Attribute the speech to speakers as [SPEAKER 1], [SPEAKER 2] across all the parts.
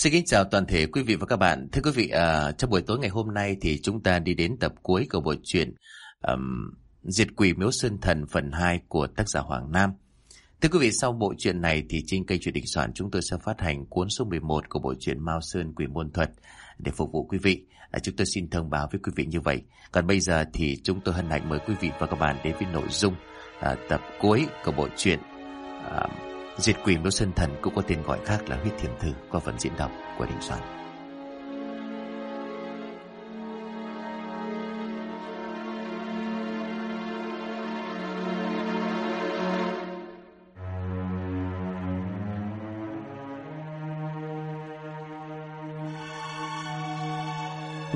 [SPEAKER 1] Xin kính chào toàn thể quý vị và các bạn. Thưa quý vị, à, trong buổi tối ngày hôm nay thì chúng ta đi đến tập cuối của bộ truyện um, Diệt quỷ miếu sơn thần phần 2 của tác giả Hoàng Nam. Thưa quý vị, sau bộ truyện này thì trên kênh truyện định soạn chúng tôi sẽ phát hành cuốn số 11 của bộ truyện Mao Sơn Quỷ Môn Thuật để phục vụ quý vị. À, chúng tôi xin thông báo với quý vị như vậy. Còn bây giờ thì chúng tôi hân hạnh mời quý vị và các bạn đến với nội dung à, tập cuối của bộ truyện à, Diệt quỷ miếu sơn thần cũng có tên gọi khác là huyết thiểm thư qua phần diễn đọc của Đình Soạn.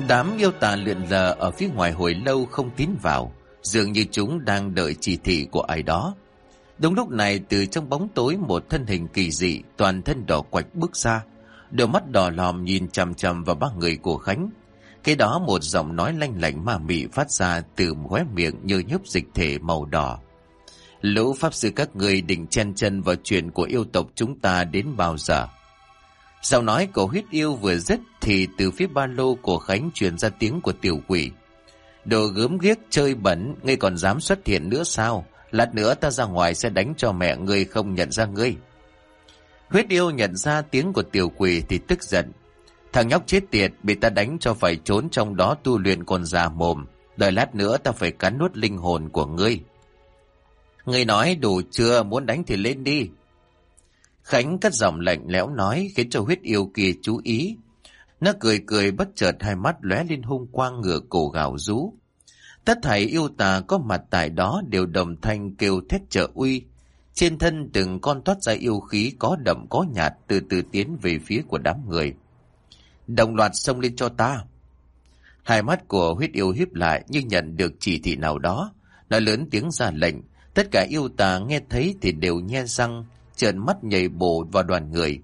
[SPEAKER 1] Đám yêu tà lượn lờ ở phía ngoài hồi lâu không tiến vào, dường như chúng đang đợi chỉ thị của ai đó. Đúng lúc này từ trong bóng tối một thân hình kỳ dị toàn thân đỏ quạch bước ra, đôi mắt đỏ lòm nhìn chằm chằm vào ba người của Khánh. Cái đó một giọng nói lanh lảnh mà mị phát ra từ khóe miệng như nhấp dịch thể màu đỏ. Lũ pháp sư các người định chen chân vào chuyện của yêu tộc chúng ta đến bao giờ? Giọng nói của huyết yêu vừa dứt thì từ phía ba lô của Khánh truyền ra tiếng của tiểu quỷ. Đồ gớm ghiếc chơi bẩn, ngươi còn dám xuất hiện nữa sao? Lát nữa ta ra ngoài sẽ đánh cho mẹ ngươi không nhận ra ngươi. Huyết yêu nhận ra tiếng của tiểu quỷ thì tức giận. Thằng nhóc chết tiệt bị ta đánh cho phải trốn trong đó tu luyện còn già mồm. Đợi lát nữa ta phải cắn nuốt linh hồn của ngươi. Ngươi nói đủ chưa, muốn đánh thì lên đi. Khánh cất giọng lạnh lẽo nói khiến cho huyết yêu kia chú ý. Nó cười cười bất chợt hai mắt lóe lên hung quang ngửa cổ gào rú. Tất thảy yêu tà có mặt tại đó đều đồng thanh kêu thét trợ uy. Trên thân từng con toát ra yêu khí có đậm có nhạt từ từ tiến về phía của đám người. Đồng loạt xông lên cho ta. Hai mắt của huyết yêu hiếp lại như nhận được chỉ thị nào đó. Nó lớn tiếng ra lệnh. Tất cả yêu tà nghe thấy thì đều nhe răng, trợn mắt nhảy bổ vào đoàn người.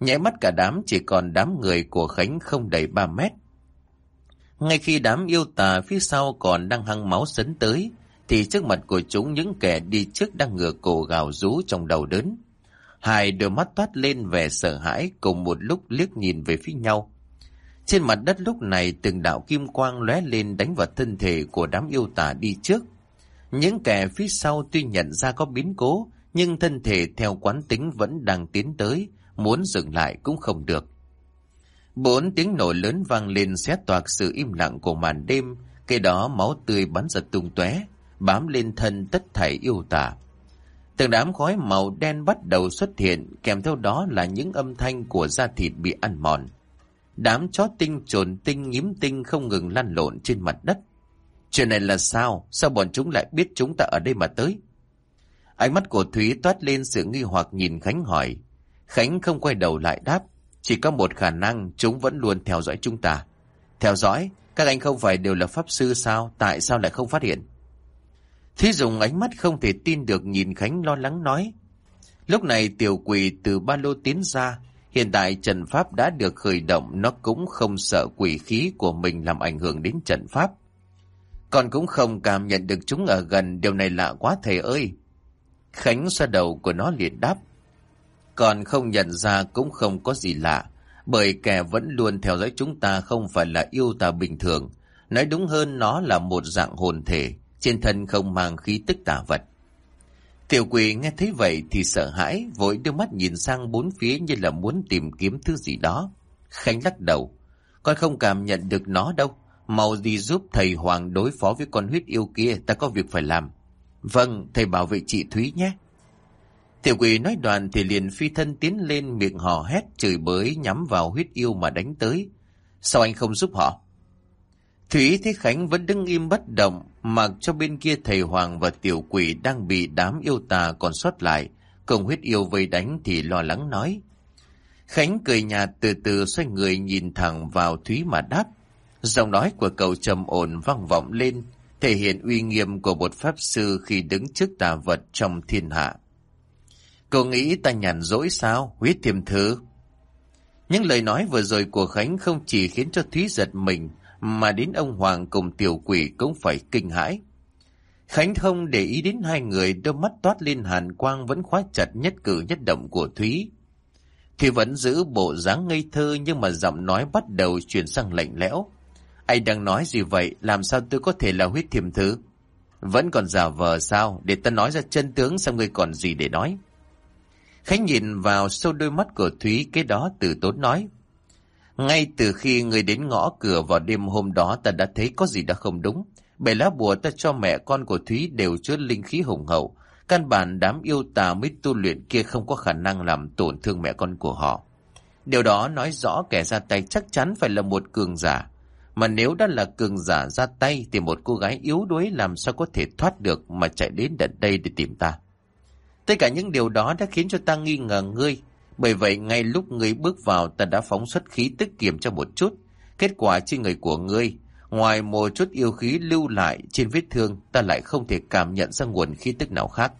[SPEAKER 1] Nhảy mắt cả đám chỉ còn đám người của Khánh không đầy 3 mét. Ngay khi đám yêu tà phía sau còn đang hăng máu sấn tới, thì trước mặt của chúng những kẻ đi trước đang ngửa cổ gào rú trong đầu đớn. Hai đôi mắt toát lên vẻ sợ hãi cùng một lúc liếc nhìn về phía nhau. Trên mặt đất lúc này từng đạo kim quang lóe lên đánh vào thân thể của đám yêu tà đi trước. Những kẻ phía sau tuy nhận ra có biến cố, nhưng thân thể theo quán tính vẫn đang tiến tới, muốn dừng lại cũng không được. Bốn tiếng nổ lớn vang lên xé toạc sự im lặng của màn đêm, cây đó máu tươi bắn giật tung tóe, bám lên thân tất thảy yêu tả. Từng đám khói màu đen bắt đầu xuất hiện, kèm theo đó là những âm thanh của da thịt bị ăn mòn. Đám chó tinh trồn tinh nhím tinh không ngừng lăn lộn trên mặt đất. Chuyện này là sao? Sao bọn chúng lại biết chúng ta ở đây mà tới? Ánh mắt của Thúy toát lên sự nghi hoặc nhìn Khánh hỏi. Khánh không quay đầu lại đáp. Chỉ có một khả năng chúng vẫn luôn theo dõi chúng ta. Theo dõi? Các anh không phải đều là pháp sư sao? Tại sao lại không phát hiện? Thí dùng ánh mắt không thể tin được nhìn Khánh lo lắng nói. Lúc này tiểu quỷ từ ba lô tiến ra. Hiện tại trận pháp đã được khởi động, nó cũng không sợ quỷ khí của mình làm ảnh hưởng đến trận pháp. Còn cũng không cảm nhận được chúng ở gần, điều này lạ quá thầy ơi. Khánh xoa đầu của nó liền đáp. Còn không nhận ra cũng không có gì lạ, bởi kẻ vẫn luôn theo dõi chúng ta không phải là yêu tà bình thường. Nói đúng hơn nó là một dạng hồn thể, trên thân không mang khí tức tà vật. Tiểu quỷ nghe thấy vậy thì sợ hãi, vội đưa mắt nhìn sang bốn phía như là muốn tìm kiếm thứ gì đó. Khánh lắc đầu, con không cảm nhận được nó đâu, mau đi giúp thầy Hoàng đối phó với con huyết yêu kia, ta có việc phải làm. Vâng, thầy bảo vệ chị Thúy nhé. Tiểu quỷ nói đoạn thì liền phi thân tiến lên miệng hò hét chửi bới nhắm vào huyết yêu mà đánh tới. Sao anh không giúp họ? Thúy thấy Khánh vẫn đứng im bất động, mặc cho bên kia thầy Hoàng và tiểu quỷ đang bị đám yêu tà còn sót lại, cùng huyết yêu vây đánh thì lo lắng nói. Khánh cười nhạt từ từ xoay người nhìn thẳng vào Thúy mà đáp. Giọng nói của cậu trầm ổn vang vọng lên, thể hiện uy nghiêm của một pháp sư khi đứng trước tà vật trong thiên hạ. Cậu nghĩ ta nhàn dỗi sao? Huyết thiềm thứ. Những lời nói vừa rồi của Khánh không chỉ khiến cho Thúy giật mình, mà đến ông Hoàng cùng tiểu quỷ cũng phải kinh hãi. Khánh không để ý đến hai người đôi mắt toát lên hàn quang vẫn khóa chặt nhất cử nhất động của Thúy. Thì vẫn giữ bộ dáng ngây thơ nhưng mà giọng nói bắt đầu chuyển sang lạnh lẽo. Anh đang nói gì vậy? Làm sao tôi có thể là huyết thiềm thứ? Vẫn còn giả vờ sao? Để ta nói ra chân tướng xem ngươi còn gì để nói. Khánh nhìn vào sâu đôi mắt của Thúy, cái đó từ tốn nói. Ngay từ khi người đến ngõ cửa vào đêm hôm đó, ta đã thấy có gì đã không đúng. Bảy lá bùa ta cho mẹ con của Thúy đều chứa linh khí hùng hậu. Căn bản đám yêu tà mới tu luyện kia không có khả năng làm tổn thương mẹ con của họ. Điều đó nói rõ kẻ ra tay chắc chắn phải là một cường giả. Mà nếu đã là cường giả ra tay thì một cô gái yếu đuối làm sao có thể thoát được mà chạy đến tận đây để tìm ta. Tất cả những điều đó đã khiến cho ta nghi ngờ ngươi. Bởi vậy ngay lúc ngươi bước vào ta đã phóng xuất khí tức kiểm cho một chút. Kết quả trên người của ngươi, ngoài một chút yêu khí lưu lại trên vết thương ta lại không thể cảm nhận ra nguồn khí tức nào khác.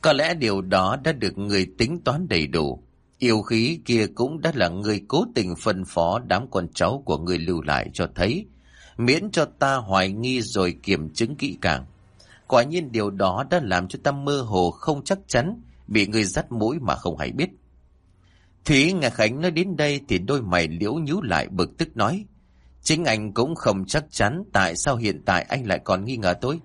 [SPEAKER 1] Có lẽ điều đó đã được người tính toán đầy đủ. Yêu khí kia cũng đã là người cố tình phân phó đám con cháu của người lưu lại cho thấy, miễn cho ta hoài nghi rồi kiểm chứng kỹ càng. Quả nhiên điều đó đã làm cho tâm mơ hồ không chắc chắn, bị người dắt mũi mà không hay biết. Thúy nghe Khánh nói đến đây thì đôi mày liễu nhíu lại bực tức nói. Chính anh cũng không chắc chắn tại sao hiện tại anh lại còn nghi ngờ tôi.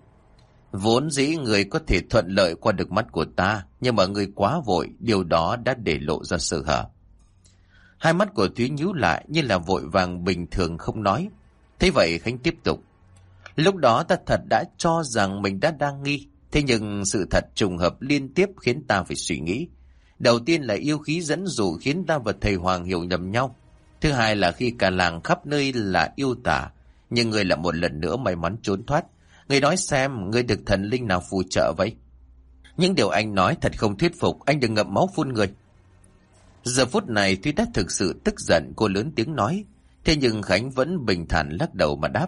[SPEAKER 1] Vốn dĩ người có thể thuận lợi qua được mắt của ta, nhưng mà người quá vội, điều đó đã để lộ ra sự hở. Hai mắt của Thúy nhíu lại như là vội vàng bình thường không nói. Thế vậy Khánh tiếp tục. Lúc đó ta thật đã cho rằng mình đã đang nghi, thế nhưng sự thật trùng hợp liên tiếp khiến ta phải suy nghĩ. Đầu tiên là yêu khí dẫn dụ khiến ta và thầy Hoàng hiểu nhầm nhau. Thứ hai là khi cả làng khắp nơi là yêu tả, nhưng người lại một lần nữa may mắn trốn thoát. Người nói xem, người được thần linh nào phù trợ vậy? Những điều anh nói thật không thuyết phục, anh đừng ngậm máu phun người. Giờ phút này Thúy đã thực sự tức giận cô lớn tiếng nói, thế nhưng Khánh vẫn bình thản lắc đầu mà đáp.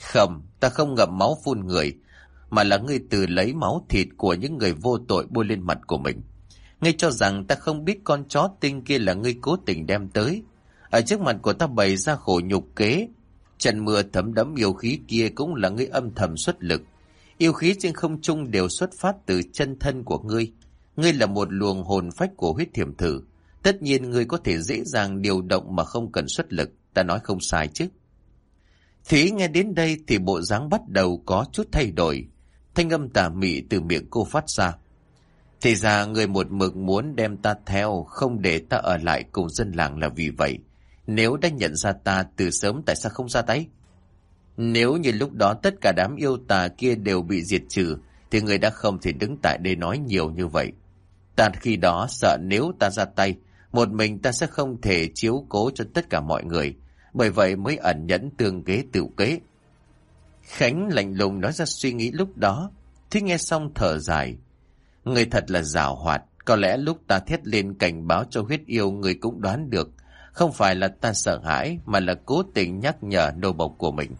[SPEAKER 1] Không, ta không ngậm máu phun người, mà là ngươi từ lấy máu thịt của những người vô tội bôi lên mặt của mình. Ngươi cho rằng ta không biết con chó tinh kia là ngươi cố tình đem tới. Ở trước mặt của ta bày ra khổ nhục kế. Trận mưa thấm đẫm yêu khí kia cũng là ngươi âm thầm xuất lực. Yêu khí trên không trung đều xuất phát từ chân thân của ngươi. Ngươi là một luồng hồn phách của huyết thiểm thử. Tất nhiên ngươi có thể dễ dàng điều động mà không cần xuất lực. Ta nói không sai chứ. Thúy nghe đến đây thì bộ dáng bắt đầu có chút thay đổi. Thanh âm tà mị từ miệng cô phát ra. Thì ra người một mực muốn đem ta theo, không để ta ở lại cùng dân làng là vì vậy. Nếu đã nhận ra ta từ sớm tại sao không ra tay? Nếu như lúc đó tất cả đám yêu tà kia đều bị diệt trừ, thì người đã không thể đứng tại đây nói nhiều như vậy. Ta khi đó sợ nếu ta ra tay, một mình ta sẽ không thể chiếu cố cho tất cả mọi người, bởi vậy mới ẩn nhẫn tương kế tiểu kế. Khánh lạnh lùng nói ra suy nghĩ lúc đó, thì nghe xong thở dài. Người thật là giảo hoạt, có lẽ lúc ta thét lên cảnh báo cho huyết yêu người cũng đoán được, không phải là ta sợ hãi mà là cố tình nhắc nhở nô bộc của mình.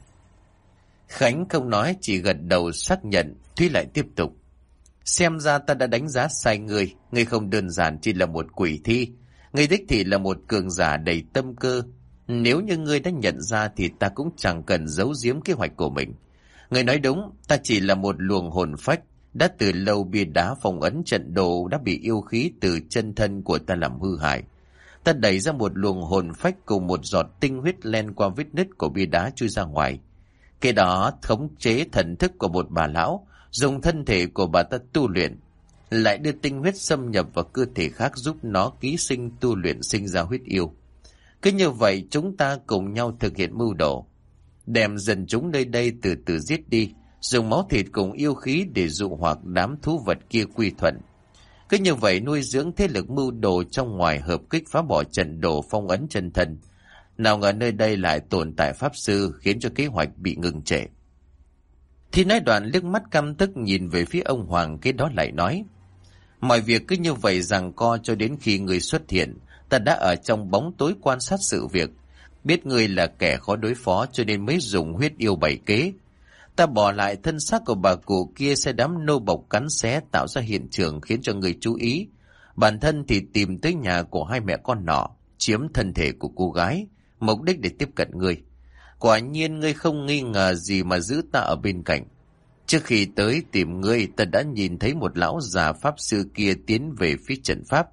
[SPEAKER 1] Khánh không nói chỉ gật đầu xác nhận, Thúy lại tiếp tục. Xem ra ta đã đánh giá sai người, người không đơn giản chỉ là một quỷ thi, người đích thì là một cường giả đầy tâm cơ, nếu như ngươi đã nhận ra thì ta cũng chẳng cần giấu giếm kế hoạch của mình. Người nói đúng, ta chỉ là một luồng hồn phách, đã từ lâu bia đá phòng ấn trận đồ đã bị yêu khí từ chân thân của ta làm hư hại. Ta đẩy ra một luồng hồn phách cùng một giọt tinh huyết len qua vết nứt của bia đá chui ra ngoài. Cái đó thống chế thần thức của một bà lão, dùng thân thể của bà ta tu luyện, lại đưa tinh huyết xâm nhập vào cơ thể khác giúp nó ký sinh tu luyện sinh ra huyết yêu. Cứ như vậy chúng ta cùng nhau thực hiện mưu đồ. Đem dần chúng nơi đây từ từ giết đi, dùng máu thịt cùng yêu khí để dụ hoặc đám thú vật kia quy thuận. Cứ như vậy nuôi dưỡng thế lực mưu đồ trong ngoài hợp kích phá bỏ trận đồ phong ấn chân thần. Nào ngờ nơi đây lại tồn tại pháp sư khiến cho kế hoạch bị ngừng trệ. Thì nói đoạn liếc mắt căm tức nhìn về phía ông Hoàng cái đó lại nói. Mọi việc cứ như vậy rằng co cho đến khi người xuất hiện, ta đã ở trong bóng tối quan sát sự việc. Biết ngươi là kẻ khó đối phó cho nên mới dùng huyết yêu bảy kế. Ta bỏ lại thân xác của bà cụ kia sẽ đám nô bọc cắn xé tạo ra hiện trường khiến cho người chú ý. Bản thân thì tìm tới nhà của hai mẹ con nọ, chiếm thân thể của cô gái, mục đích để tiếp cận ngươi. Quả nhiên ngươi không nghi ngờ gì mà giữ ta ở bên cạnh. Trước khi tới tìm ngươi, ta đã nhìn thấy một lão già pháp sư kia tiến về phía trận pháp.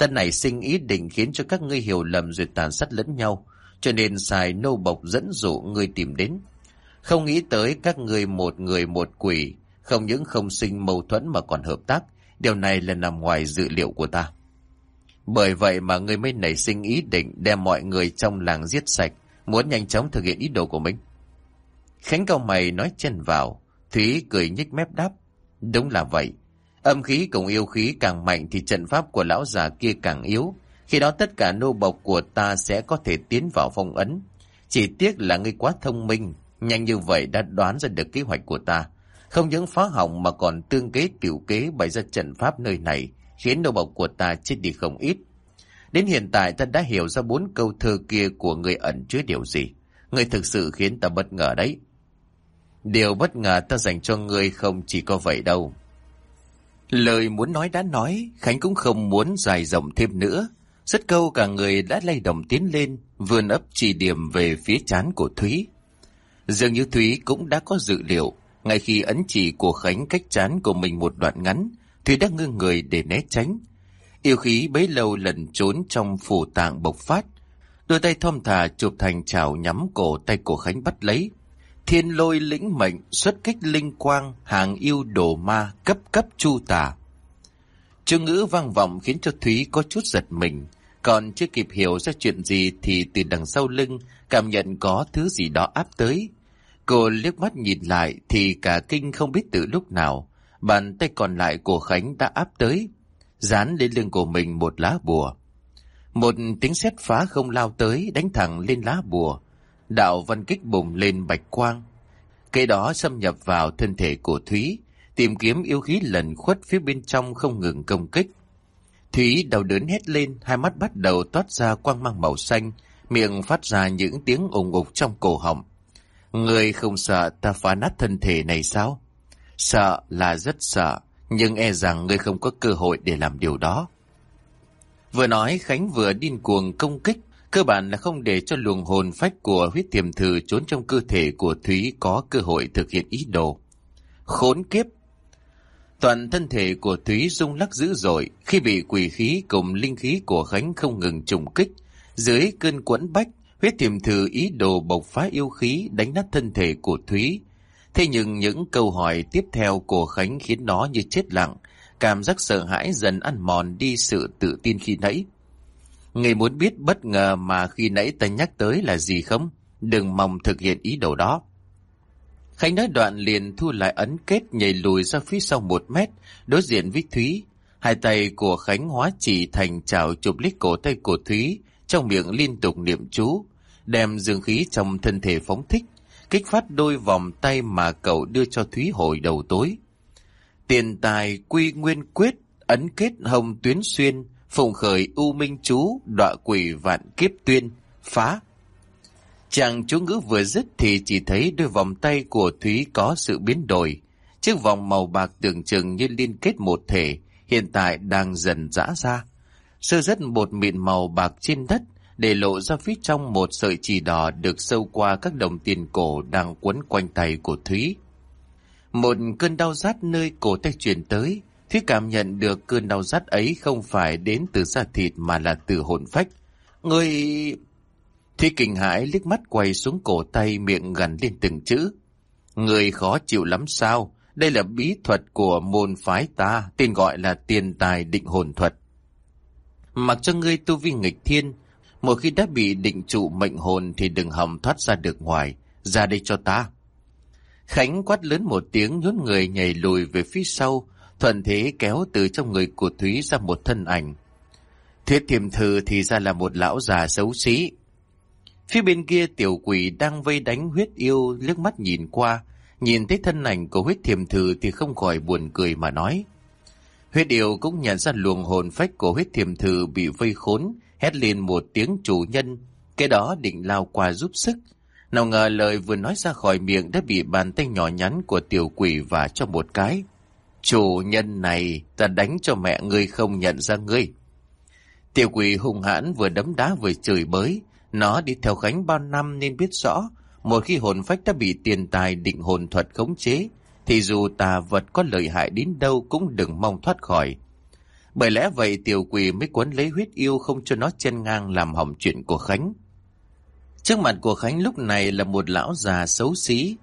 [SPEAKER 1] Tân này sinh ý định khiến cho các ngươi hiểu lầm rồi tàn sát lẫn nhau, cho nên xài nô bộc dẫn dụ ngươi tìm đến. Không nghĩ tới các ngươi một người một quỷ, không những không sinh mâu thuẫn mà còn hợp tác, điều này là nằm ngoài dự liệu của ta. Bởi vậy mà ngươi mới nảy sinh ý định đem mọi người trong làng giết sạch, muốn nhanh chóng thực hiện ý đồ của mình. Khánh cao mày nói chân vào, Thúy cười nhích mép đáp. Đúng là vậy. Âm khí cùng yêu khí càng mạnh thì trận pháp của lão già kia càng yếu. Khi đó tất cả nô bộc của ta sẽ có thể tiến vào phong ấn. Chỉ tiếc là ngươi quá thông minh, nhanh như vậy đã đoán ra được kế hoạch của ta. Không những phá hỏng mà còn tương kế tiểu kế bày ra trận pháp nơi này, khiến nô bộc của ta chết đi không ít. Đến hiện tại ta đã hiểu ra bốn câu thơ kia của người ẩn chứa điều gì. Người thực sự khiến ta bất ngờ đấy. Điều bất ngờ ta dành cho ngươi không chỉ có vậy đâu. Lời muốn nói đã nói, Khánh cũng không muốn dài dòng thêm nữa. Rất câu cả người đã lay động tiến lên, vươn ấp chỉ điểm về phía chán của Thúy. Dường như Thúy cũng đã có dự liệu, ngay khi ấn chỉ của Khánh cách chán của mình một đoạn ngắn, Thúy đã ngưng người để né tránh. Yêu khí bấy lâu lần trốn trong phủ tạng bộc phát, đôi tay thom thả chụp thành chảo nhắm cổ tay của Khánh bắt lấy. Thiên lôi lĩnh mệnh xuất kích linh quang, hàng yêu đồ ma cấp cấp chu tà. Chữ ngữ vang vọng khiến cho Thúy có chút giật mình. Còn chưa kịp hiểu ra chuyện gì thì từ đằng sau lưng cảm nhận có thứ gì đó áp tới. Cô liếc mắt nhìn lại thì cả kinh không biết từ lúc nào. Bàn tay còn lại của Khánh đã áp tới. Dán lên lưng của mình một lá bùa. Một tiếng sét phá không lao tới, đánh thẳng lên lá bùa. Đạo văn kích bùng lên bạch quang. Cây đó xâm nhập vào thân thể của Thúy, tìm kiếm yêu khí lần khuất phía bên trong không ngừng công kích. Thúy đau đớn hét lên, hai mắt bắt đầu toát ra quang mang màu xanh, miệng phát ra những tiếng ủng ục trong cổ họng. Người không sợ ta phá nát thân thể này sao? Sợ là rất sợ, nhưng e rằng người không có cơ hội để làm điều đó. Vừa nói Khánh vừa điên cuồng công kích, cơ bản là không để cho luồng hồn phách của huyết tiềm thử trốn trong cơ thể của Thúy có cơ hội thực hiện ý đồ. Khốn kiếp! Toàn thân thể của Thúy rung lắc dữ dội khi bị quỷ khí cùng linh khí của Khánh không ngừng trùng kích. Dưới cơn quẫn bách, huyết tiềm thử ý đồ bộc phá yêu khí đánh nát thân thể của Thúy. Thế nhưng những câu hỏi tiếp theo của Khánh khiến nó như chết lặng, cảm giác sợ hãi dần ăn mòn đi sự tự tin khi nãy. Người muốn biết bất ngờ mà khi nãy ta nhắc tới là gì không? Đừng mong thực hiện ý đồ đó. Khánh nói đoạn liền thu lại ấn kết nhảy lùi ra phía sau một mét, đối diện với Thúy. Hai tay của Khánh hóa chỉ thành chảo chụp lít cổ tay của Thúy, trong miệng liên tục niệm chú, đem dương khí trong thân thể phóng thích, kích phát đôi vòng tay mà cậu đưa cho Thúy hồi đầu tối. Tiền tài quy nguyên quyết, ấn kết hồng tuyến xuyên, phụng khởi u minh chú, đọa quỷ vạn kiếp tuyên, phá. Chàng chú ngữ vừa dứt thì chỉ thấy đôi vòng tay của Thúy có sự biến đổi. Chiếc vòng màu bạc tưởng chừng như liên kết một thể, hiện tại đang dần rã ra. Sơ rất bột mịn màu bạc trên đất, để lộ ra phía trong một sợi chỉ đỏ được sâu qua các đồng tiền cổ đang quấn quanh tay của Thúy. Một cơn đau rát nơi cổ tay truyền tới, Thúy cảm nhận được cơn đau rát ấy không phải đến từ da thịt mà là từ hồn phách. Người... Thúy kinh hãi liếc mắt quay xuống cổ tay miệng gần lên từng chữ. Người khó chịu lắm sao? Đây là bí thuật của môn phái ta, tên gọi là tiền tài định hồn thuật. Mặc cho ngươi tu vi nghịch thiên, một khi đã bị định trụ mệnh hồn thì đừng hòng thoát ra được ngoài, ra đây cho ta. Khánh quát lớn một tiếng nhún người nhảy lùi về phía sau, thuận thế kéo từ trong người của Thúy ra một thân ảnh. Thuyết thiềm thư thì ra là một lão già xấu xí. Phía bên kia tiểu quỷ đang vây đánh huyết yêu liếc mắt nhìn qua, nhìn thấy thân ảnh của huyết thiềm thư thì không khỏi buồn cười mà nói. Huyết yêu cũng nhận ra luồng hồn phách của huyết thiềm thư bị vây khốn, hét lên một tiếng chủ nhân, cái đó định lao qua giúp sức. Nào ngờ lời vừa nói ra khỏi miệng đã bị bàn tay nhỏ nhắn của tiểu quỷ và cho một cái. Chủ nhân này, ta đánh cho mẹ ngươi không nhận ra ngươi. Tiểu quỷ hung hãn vừa đấm đá vừa chửi bới. Nó đi theo Khánh bao năm nên biết rõ, một khi hồn phách đã bị tiền tài định hồn thuật khống chế, thì dù tà vật có lợi hại đến đâu cũng đừng mong thoát khỏi. Bởi lẽ vậy tiểu quỷ mới quấn lấy huyết yêu không cho nó chân ngang làm hỏng chuyện của Khánh. Trước mặt của Khánh lúc này là một lão già xấu xí.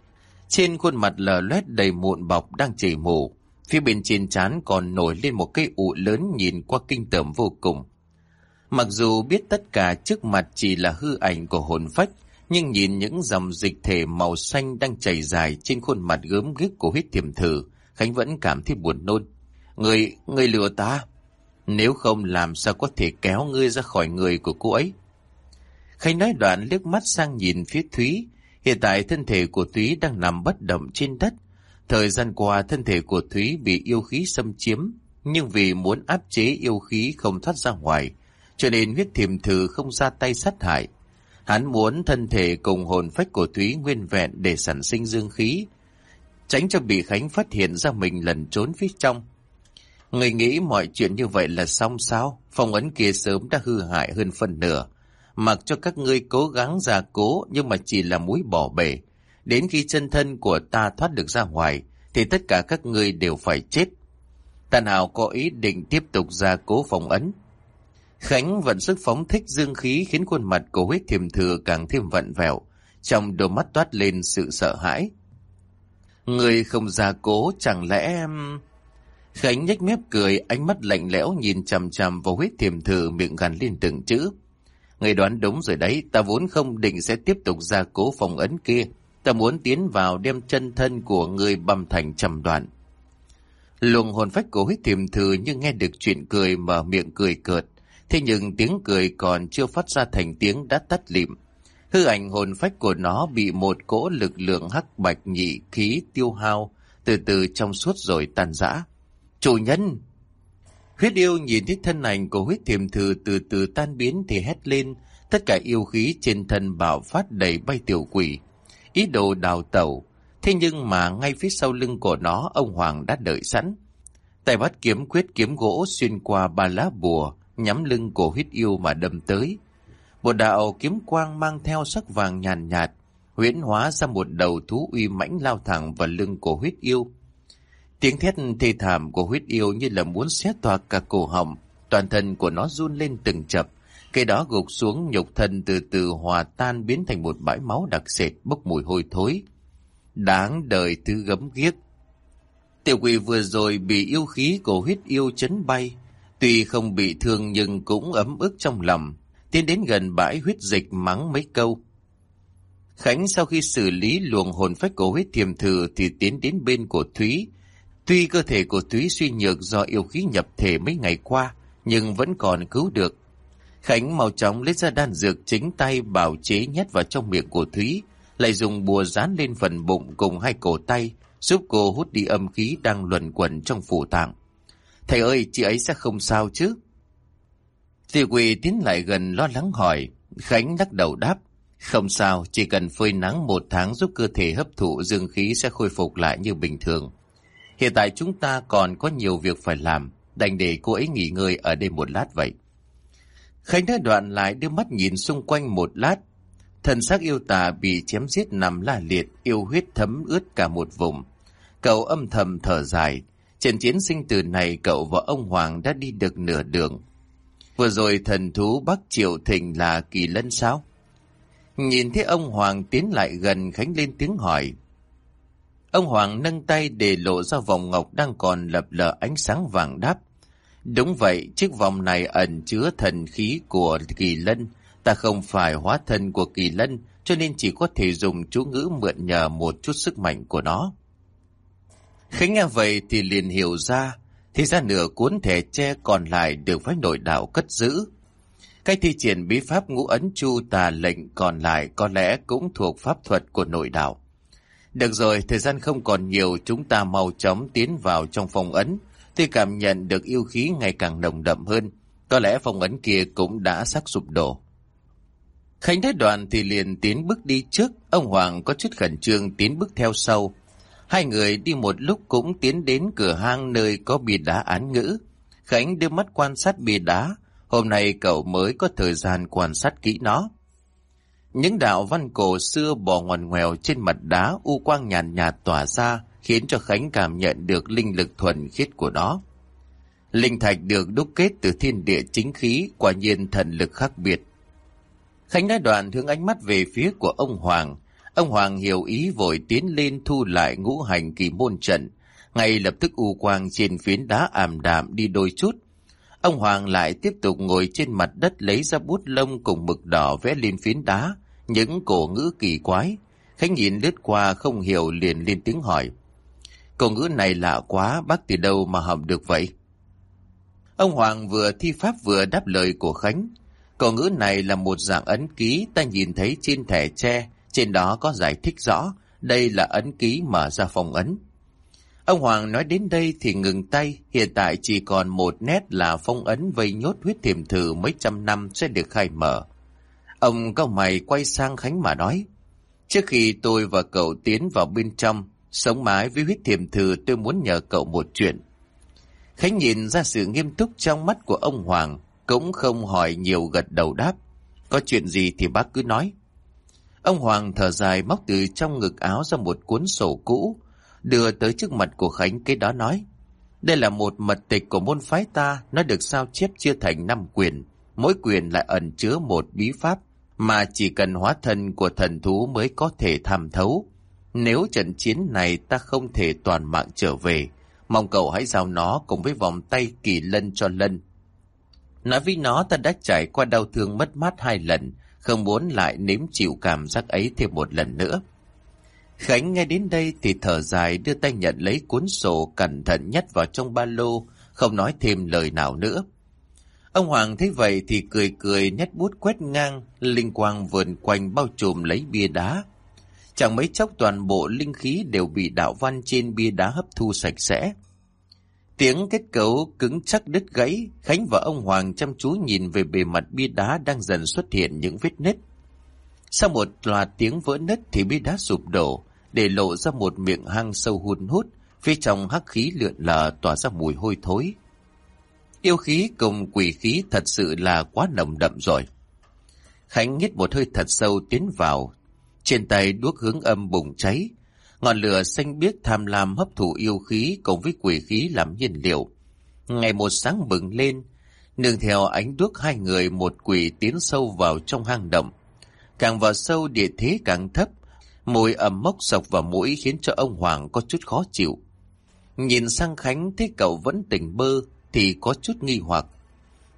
[SPEAKER 1] Trên khuôn mặt lờ loét đầy mụn bọc đang chảy mù. Phía bên trên trán còn nổi lên một cây ụ lớn nhìn qua kinh tởm vô cùng. Mặc dù biết tất cả trước mặt chỉ là hư ảnh của hồn phách, nhưng nhìn những dòng dịch thể màu xanh đang chảy dài trên khuôn mặt gớm ghiếc của huyết thiểm thử, Khánh vẫn cảm thấy buồn nôn. Người, người lừa ta. Nếu không làm sao có thể kéo ngươi ra khỏi người của cô ấy. Khánh nói đoạn liếc mắt sang nhìn phía Thúy. Hiện tại thân thể của Thúy đang nằm bất động trên đất. Thời gian qua thân thể của Thúy bị yêu khí xâm chiếm, nhưng vì muốn áp chế yêu khí không thoát ra ngoài, cho nên huyết thiềm thử không ra tay sát hại. Hắn muốn thân thể cùng hồn phách của Thúy nguyên vẹn để sản sinh dương khí, tránh cho bị Khánh phát hiện ra mình lẩn trốn phía trong. Người nghĩ mọi chuyện như vậy là xong sao? Phong ấn kia sớm đã hư hại hơn phần nửa. Mặc cho các ngươi cố gắng giả cố nhưng mà chỉ là mũi bỏ bể. Đến khi chân thân của ta thoát được ra ngoài thì tất cả các ngươi đều phải chết. Tàn hào có ý định tiếp tục gia cố phòng ấn. Khánh vận sức phóng thích dương khí khiến khuôn mặt của huyết thiềm thừa càng thêm vận vẹo, trong đôi mắt toát lên sự sợ hãi. Người không gia cố chẳng lẽ... em? Khánh nhếch mép cười, ánh mắt lạnh lẽo nhìn chằm chằm vào huyết thiềm thừa miệng gằn lên từng chữ. Người đoán đúng rồi đấy, ta vốn không định sẽ tiếp tục gia cố phòng ấn kia. Ta muốn tiến vào đem chân thân của người băm thành trầm đoạn. Luồng hồn phách của huyết thiềm thừ như nghe được chuyện cười mở miệng cười cợt. Thế nhưng tiếng cười còn chưa phát ra thành tiếng đã tắt lịm. Hư ảnh hồn phách của nó bị một cỗ lực lượng hắc bạch nhị khí tiêu hao, từ từ trong suốt rồi tàn rã. Chủ nhân! Huyết yêu nhìn thấy thân ảnh của huyết thiềm thử từ từ tan biến thì hét lên, tất cả yêu khí trên thân bảo phát đầy bay tiểu quỷ. Ý đồ đào tẩu, thế nhưng mà ngay phía sau lưng của nó ông Hoàng đã đợi sẵn. Tay bắt kiếm quyết kiếm gỗ xuyên qua ba lá bùa, nhắm lưng của huyết yêu mà đâm tới. Một đạo kiếm quang mang theo sắc vàng nhàn nhạt, huyễn hóa ra một đầu thú uy mãnh lao thẳng vào lưng của huyết yêu. Tiếng thét thê thảm của huyết yêu như là muốn xé toạc cả cổ họng, toàn thân của nó run lên từng chập. Cây đó gục xuống nhục thân từ từ hòa tan biến thành một bãi máu đặc sệt bốc mùi hôi thối. Đáng đời thứ gấm ghiếc. Tiểu quỷ vừa rồi bị yêu khí của huyết yêu chấn bay. Tuy không bị thương nhưng cũng ấm ức trong lòng. Tiến đến gần bãi huyết dịch mắng mấy câu. Khánh sau khi xử lý luồng hồn phách của huyết thiềm thử thì tiến đến bên của Thúy, Tuy cơ thể của Thúy suy nhược do yêu khí nhập thể mấy ngày qua, nhưng vẫn còn cứu được. Khánh mau chóng lấy ra đan dược chính tay bảo chế nhét vào trong miệng của Thúy, lại dùng bùa dán lên phần bụng cùng hai cổ tay, giúp cô hút đi âm khí đang luẩn quẩn trong phủ tạng. Thầy ơi, chị ấy sẽ không sao chứ? Tiêu quỳ tiến lại gần lo lắng hỏi, Khánh lắc đầu đáp, không sao, chỉ cần phơi nắng một tháng giúp cơ thể hấp thụ dương khí sẽ khôi phục lại như bình thường. Hiện tại chúng ta còn có nhiều việc phải làm, đành để cô ấy nghỉ ngơi ở đây một lát vậy. Khánh nói đoạn lại đưa mắt nhìn xung quanh một lát. Thần xác yêu tà bị chém giết nằm la liệt, yêu huyết thấm ướt cả một vùng. Cậu âm thầm thở dài. Trận chiến sinh tử này cậu và ông Hoàng đã đi được nửa đường. Vừa rồi thần thú Bắc Triệu Thịnh là kỳ lân sao? Nhìn thấy ông Hoàng tiến lại gần Khánh lên tiếng hỏi. Ông Hoàng nâng tay để lộ ra vòng ngọc đang còn lập lờ ánh sáng vàng đáp. Đúng vậy, chiếc vòng này ẩn chứa thần khí của kỳ lân. Ta không phải hóa thân của kỳ lân, cho nên chỉ có thể dùng chú ngữ mượn nhờ một chút sức mạnh của nó. Khánh nghe vậy thì liền hiểu ra, thì ra nửa cuốn thẻ tre còn lại được phái nội đạo cất giữ. Cái thi triển bí pháp ngũ ấn chu tà lệnh còn lại có lẽ cũng thuộc pháp thuật của nội đạo. Được rồi, thời gian không còn nhiều, chúng ta mau chóng tiến vào trong phòng ấn. Tôi cảm nhận được yêu khí ngày càng nồng đậm hơn. Có lẽ phòng ấn kia cũng đã sắc sụp đổ. Khánh thấy đoàn thì liền tiến bước đi trước, ông Hoàng có chút khẩn trương tiến bước theo sau. Hai người đi một lúc cũng tiến đến cửa hang nơi có bia đá án ngữ. Khánh đưa mắt quan sát bia đá, hôm nay cậu mới có thời gian quan sát kỹ nó. Những đạo văn cổ xưa bò ngoằn ngoèo trên mặt đá u quang nhàn nhạt tỏa ra, khiến cho Khánh cảm nhận được linh lực thuần khiết của nó. Linh thạch được đúc kết từ thiên địa chính khí, quả nhiên thần lực khác biệt. Khánh nói đoạn hướng ánh mắt về phía của ông Hoàng. Ông Hoàng hiểu ý vội tiến lên thu lại ngũ hành kỳ môn trận. Ngay lập tức u quang trên phiến đá ảm đạm đi đôi chút. Ông Hoàng lại tiếp tục ngồi trên mặt đất lấy ra bút lông cùng mực đỏ vẽ lên phiến đá, những cổ ngữ kỳ quái. Khánh nhìn lướt qua không hiểu liền lên tiếng hỏi. Câu ngữ này lạ quá, bác từ đâu mà học được vậy? Ông Hoàng vừa thi pháp vừa đáp lời của Khánh. Câu ngữ này là một dạng ấn ký ta nhìn thấy trên thẻ tre, trên đó có giải thích rõ, đây là ấn ký mở ra phòng ấn. Ông Hoàng nói đến đây thì ngừng tay, hiện tại chỉ còn một nét là phong ấn vây nhốt huyết thiểm thử mấy trăm năm sẽ được khai mở. Ông cao mày quay sang Khánh mà nói, trước khi tôi và cậu tiến vào bên trong, sống mãi với huyết thiềm thư tôi muốn nhờ cậu một chuyện. Khánh nhìn ra sự nghiêm túc trong mắt của ông Hoàng, cũng không hỏi nhiều gật đầu đáp. Có chuyện gì thì bác cứ nói. Ông Hoàng thở dài móc từ trong ngực áo ra một cuốn sổ cũ, đưa tới trước mặt của Khánh cái đó nói. Đây là một mật tịch của môn phái ta, nó được sao chép chia thành năm quyền. Mỗi quyền lại ẩn chứa một bí pháp, mà chỉ cần hóa thân của thần thú mới có thể tham thấu. Nếu trận chiến này ta không thể toàn mạng trở về, mong cậu hãy giao nó cùng với vòng tay kỳ lân cho lân. Nói với nó ta đã trải qua đau thương mất mát hai lần, không muốn lại nếm chịu cảm giác ấy thêm một lần nữa. Khánh nghe đến đây thì thở dài đưa tay nhận lấy cuốn sổ cẩn thận nhất vào trong ba lô, không nói thêm lời nào nữa. Ông Hoàng thấy vậy thì cười cười nét bút quét ngang, linh quang vườn quanh bao trùm lấy bia đá. Chẳng mấy chốc toàn bộ linh khí đều bị đạo văn trên bia đá hấp thu sạch sẽ. Tiếng kết cấu cứng chắc đứt gãy, Khánh và ông Hoàng chăm chú nhìn về bề mặt bia đá đang dần xuất hiện những vết nứt. Sau một loạt tiếng vỡ nứt thì bia đá sụp đổ, để lộ ra một miệng hang sâu hun hút, phía trong hắc khí lượn lờ tỏa ra mùi hôi thối. Yêu khí cùng quỷ khí thật sự là quá nồng đậm rồi. Khánh hít một hơi thật sâu tiến vào, trên tay đuốc hướng âm bùng cháy, ngọn lửa xanh biếc tham lam hấp thụ yêu khí cùng với quỷ khí làm nhiên liệu. Ngày một sáng bừng lên, nương theo ánh đuốc hai người một quỷ tiến sâu vào trong hang động. Càng vào sâu địa thế càng thấp, Mùi ẩm mốc sọc vào mũi khiến cho ông Hoàng có chút khó chịu. Nhìn sang Khánh thấy cậu vẫn tỉnh bơ thì có chút nghi hoặc.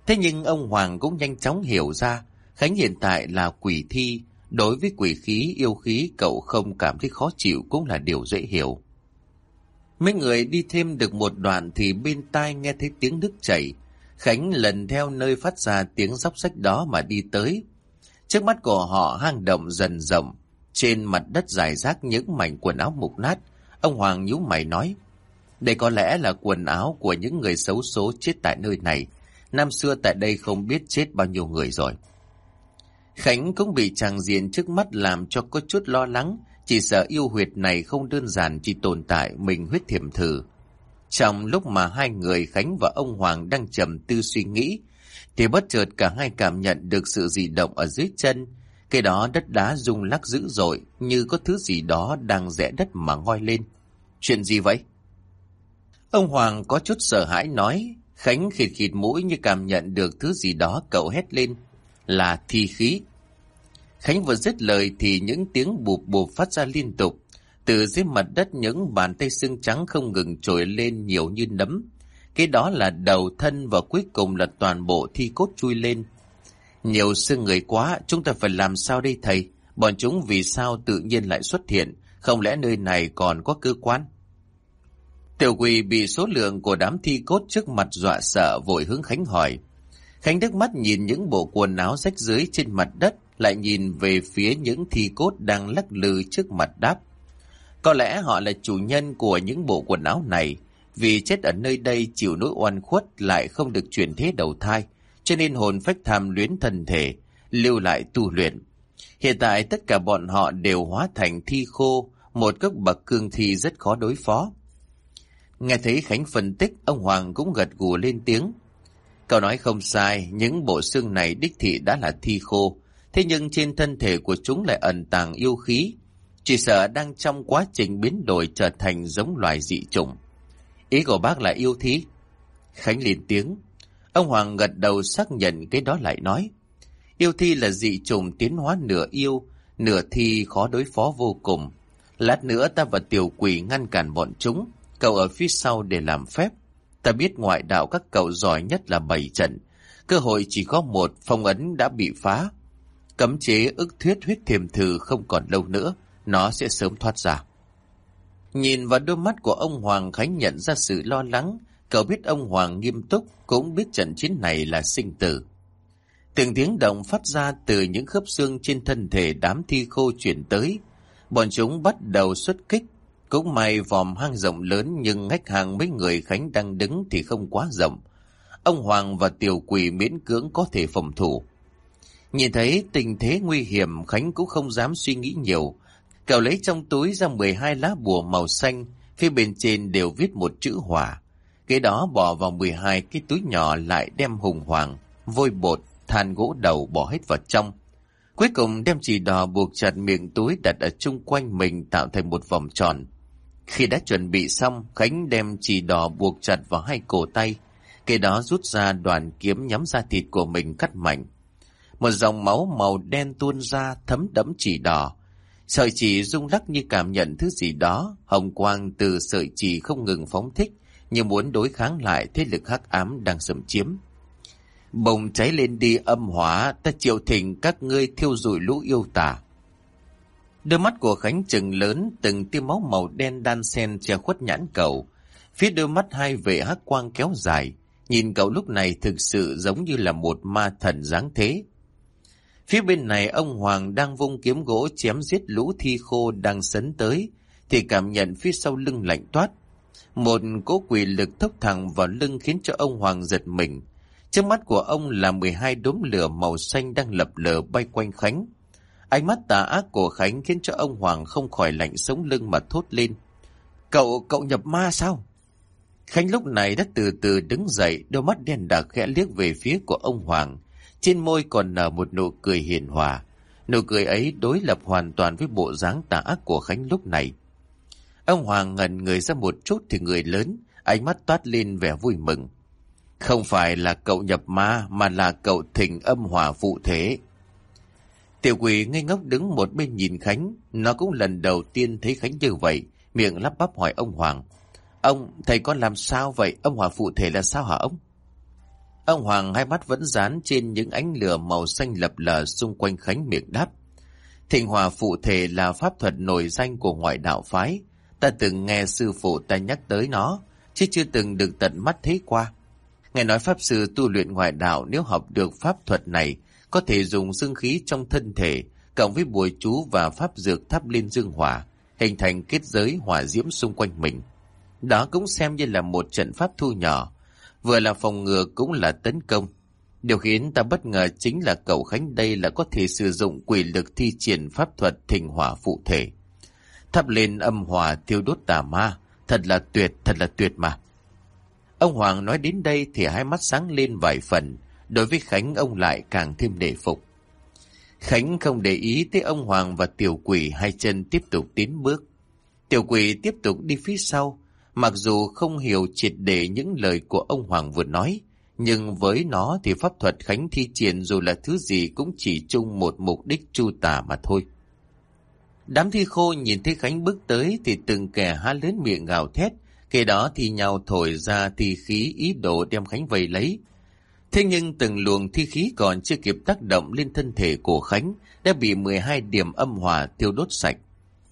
[SPEAKER 1] Thế nhưng ông Hoàng cũng nhanh chóng hiểu ra Khánh hiện tại là quỷ thi. Đối với quỷ khí, yêu khí cậu không cảm thấy khó chịu cũng là điều dễ hiểu. Mấy người đi thêm được một đoạn thì bên tai nghe thấy tiếng nước chảy. Khánh lần theo nơi phát ra tiếng sóc sách đó mà đi tới. Trước mắt của họ hang động dần rộng, trên mặt đất dài rác những mảnh quần áo mục nát, ông Hoàng nhíu mày nói, đây có lẽ là quần áo của những người xấu số chết tại nơi này. Năm xưa tại đây không biết chết bao nhiêu người rồi. Khánh cũng bị chàng diện trước mắt làm cho có chút lo lắng, chỉ sợ yêu huyệt này không đơn giản chỉ tồn tại mình huyết thiểm thử. Trong lúc mà hai người Khánh và ông Hoàng đang trầm tư suy nghĩ, thì bất chợt cả hai cảm nhận được sự dị động ở dưới chân, cái đó đất đá rung lắc dữ dội như có thứ gì đó đang rẽ đất mà ngoi lên. Chuyện gì vậy? Ông Hoàng có chút sợ hãi nói, Khánh khịt khịt mũi như cảm nhận được thứ gì đó cậu hét lên, là thi khí. Khánh vừa dứt lời thì những tiếng bụp bụp phát ra liên tục. Từ dưới mặt đất những bàn tay xương trắng không ngừng trồi lên nhiều như nấm. Cái đó là đầu thân và cuối cùng là toàn bộ thi cốt chui lên. Nhiều xương người quá, chúng ta phải làm sao đây thầy? Bọn chúng vì sao tự nhiên lại xuất hiện? Không lẽ nơi này còn có cơ quan? Tiểu quỳ bị số lượng của đám thi cốt trước mặt dọa sợ vội hướng Khánh hỏi. Khánh đứt mắt nhìn những bộ quần áo rách dưới trên mặt đất, lại nhìn về phía những thi cốt đang lắc lư trước mặt đáp. Có lẽ họ là chủ nhân của những bộ quần áo này, vì chết ở nơi đây chịu nỗi oan khuất lại không được chuyển thế đầu thai, cho nên hồn phách tham luyến thân thể, lưu lại tu luyện. Hiện tại tất cả bọn họ đều hóa thành thi khô, một cấp bậc cương thi rất khó đối phó. Nghe thấy Khánh phân tích, ông Hoàng cũng gật gù lên tiếng. Cậu nói không sai, những bộ xương này đích thị đã là thi khô, thế nhưng trên thân thể của chúng lại ẩn tàng yêu khí, chỉ sợ đang trong quá trình biến đổi trở thành giống loài dị chủng. Ý của bác là yêu thí. Khánh liền tiếng. Ông Hoàng gật đầu xác nhận cái đó lại nói. Yêu thi là dị trùng tiến hóa nửa yêu, nửa thi khó đối phó vô cùng. Lát nữa ta và tiểu quỷ ngăn cản bọn chúng, cậu ở phía sau để làm phép. Ta biết ngoại đạo các cậu giỏi nhất là bảy trận. Cơ hội chỉ có một, phong ấn đã bị phá. Cấm chế ức thuyết huyết thiềm thử không còn lâu nữa, nó sẽ sớm thoát ra. Nhìn vào đôi mắt của ông Hoàng Khánh nhận ra sự lo lắng, cậu biết ông Hoàng nghiêm túc, cũng biết trận chiến này là sinh tử. Từng tiếng động phát ra từ những khớp xương trên thân thể đám thi khô chuyển tới. Bọn chúng bắt đầu xuất kích. Cũng may vòm hang rộng lớn nhưng ngách hàng mấy người Khánh đang đứng thì không quá rộng. Ông Hoàng và tiểu quỷ miễn cưỡng có thể phòng thủ. Nhìn thấy tình thế nguy hiểm Khánh cũng không dám suy nghĩ nhiều. Cậu lấy trong túi ra 12 lá bùa màu xanh, phía bên trên đều viết một chữ hỏa. kế đó bỏ vào 12 cái túi nhỏ lại đem hùng hoàng, vôi bột, than gỗ đầu bỏ hết vào trong. Cuối cùng đem chỉ đỏ buộc chặt miệng túi đặt ở chung quanh mình tạo thành một vòng tròn. Khi đã chuẩn bị xong, Khánh đem chỉ đỏ buộc chặt vào hai cổ tay. Kế đó rút ra đoàn kiếm nhắm ra thịt của mình cắt mạnh. Một dòng máu màu đen tuôn ra thấm đẫm chỉ đỏ. Sợi chỉ rung lắc như cảm nhận thứ gì đó, hồng quang từ sợi chỉ không ngừng phóng thích, như muốn đối kháng lại thế lực hắc ám đang xâm chiếm. Bồng cháy lên đi âm hỏa, ta triệu thỉnh các ngươi thiêu rụi lũ yêu tả. Đôi mắt của Khánh trừng lớn, từng tia máu màu đen đan xen che khuất nhãn cầu Phía đôi mắt hai vệ hắc quang kéo dài, nhìn cậu lúc này thực sự giống như là một ma thần dáng thế. Phía bên này ông Hoàng đang vung kiếm gỗ chém giết lũ thi khô đang sấn tới, thì cảm nhận phía sau lưng lạnh toát. Một cỗ quỷ lực thốc thẳng vào lưng khiến cho ông Hoàng giật mình. Trước mắt của ông là 12 đốm lửa màu xanh đang lập lờ bay quanh Khánh. Ánh mắt tà ác của Khánh khiến cho ông Hoàng không khỏi lạnh sống lưng mà thốt lên. Cậu, cậu nhập ma sao? Khánh lúc này đã từ từ đứng dậy, đôi mắt đen đặc khẽ liếc về phía của ông Hoàng. Trên môi còn nở một nụ cười hiền hòa. Nụ cười ấy đối lập hoàn toàn với bộ dáng tà ác của Khánh lúc này. Ông Hoàng ngần người ra một chút thì người lớn, ánh mắt toát lên vẻ vui mừng. Không phải là cậu nhập ma mà là cậu thỉnh âm hỏa phụ thế. Tiểu quỷ ngây ngốc đứng một bên nhìn Khánh, nó cũng lần đầu tiên thấy Khánh như vậy, miệng lắp bắp hỏi ông Hoàng. Ông, thầy con làm sao vậy? Âm hỏa phụ thể là sao hả ông? Ông Hoàng hai mắt vẫn dán trên những ánh lửa màu xanh lập lờ xung quanh Khánh miệng đáp. Thịnh hòa phụ thể là pháp thuật nổi danh của ngoại đạo phái. Ta từng nghe sư phụ ta nhắc tới nó, chứ chưa từng được tận mắt thấy qua. Nghe nói Pháp Sư tu luyện ngoại đạo nếu học được pháp thuật này, có thể dùng dương khí trong thân thể, cộng với bùi chú và pháp dược thắp lên dương hỏa, hình thành kết giới hỏa diễm xung quanh mình. Đó cũng xem như là một trận pháp thu nhỏ, vừa là phòng ngừa cũng là tấn công. Điều khiến ta bất ngờ chính là cậu Khánh đây là có thể sử dụng quỷ lực thi triển pháp thuật thình hỏa phụ thể. Thắp lên âm hỏa thiêu đốt tà ma, thật là tuyệt, thật là tuyệt mà. Ông Hoàng nói đến đây thì hai mắt sáng lên vài phần, đối với Khánh ông lại càng thêm đề phục. Khánh không để ý tới ông Hoàng và tiểu quỷ hai chân tiếp tục tiến bước. Tiểu quỷ tiếp tục đi phía sau, mặc dù không hiểu triệt để những lời của ông Hoàng vừa nói, nhưng với nó thì pháp thuật Khánh thi triển dù là thứ gì cũng chỉ chung một mục đích chu tả mà thôi. Đám thi khô nhìn thấy Khánh bước tới thì từng kẻ há lớn miệng gào thét, kể đó thì nhau thổi ra thi khí ý đồ đem Khánh vây lấy. Thế nhưng từng luồng thi khí còn chưa kịp tác động lên thân thể của Khánh đã bị 12 điểm âm hòa tiêu đốt sạch.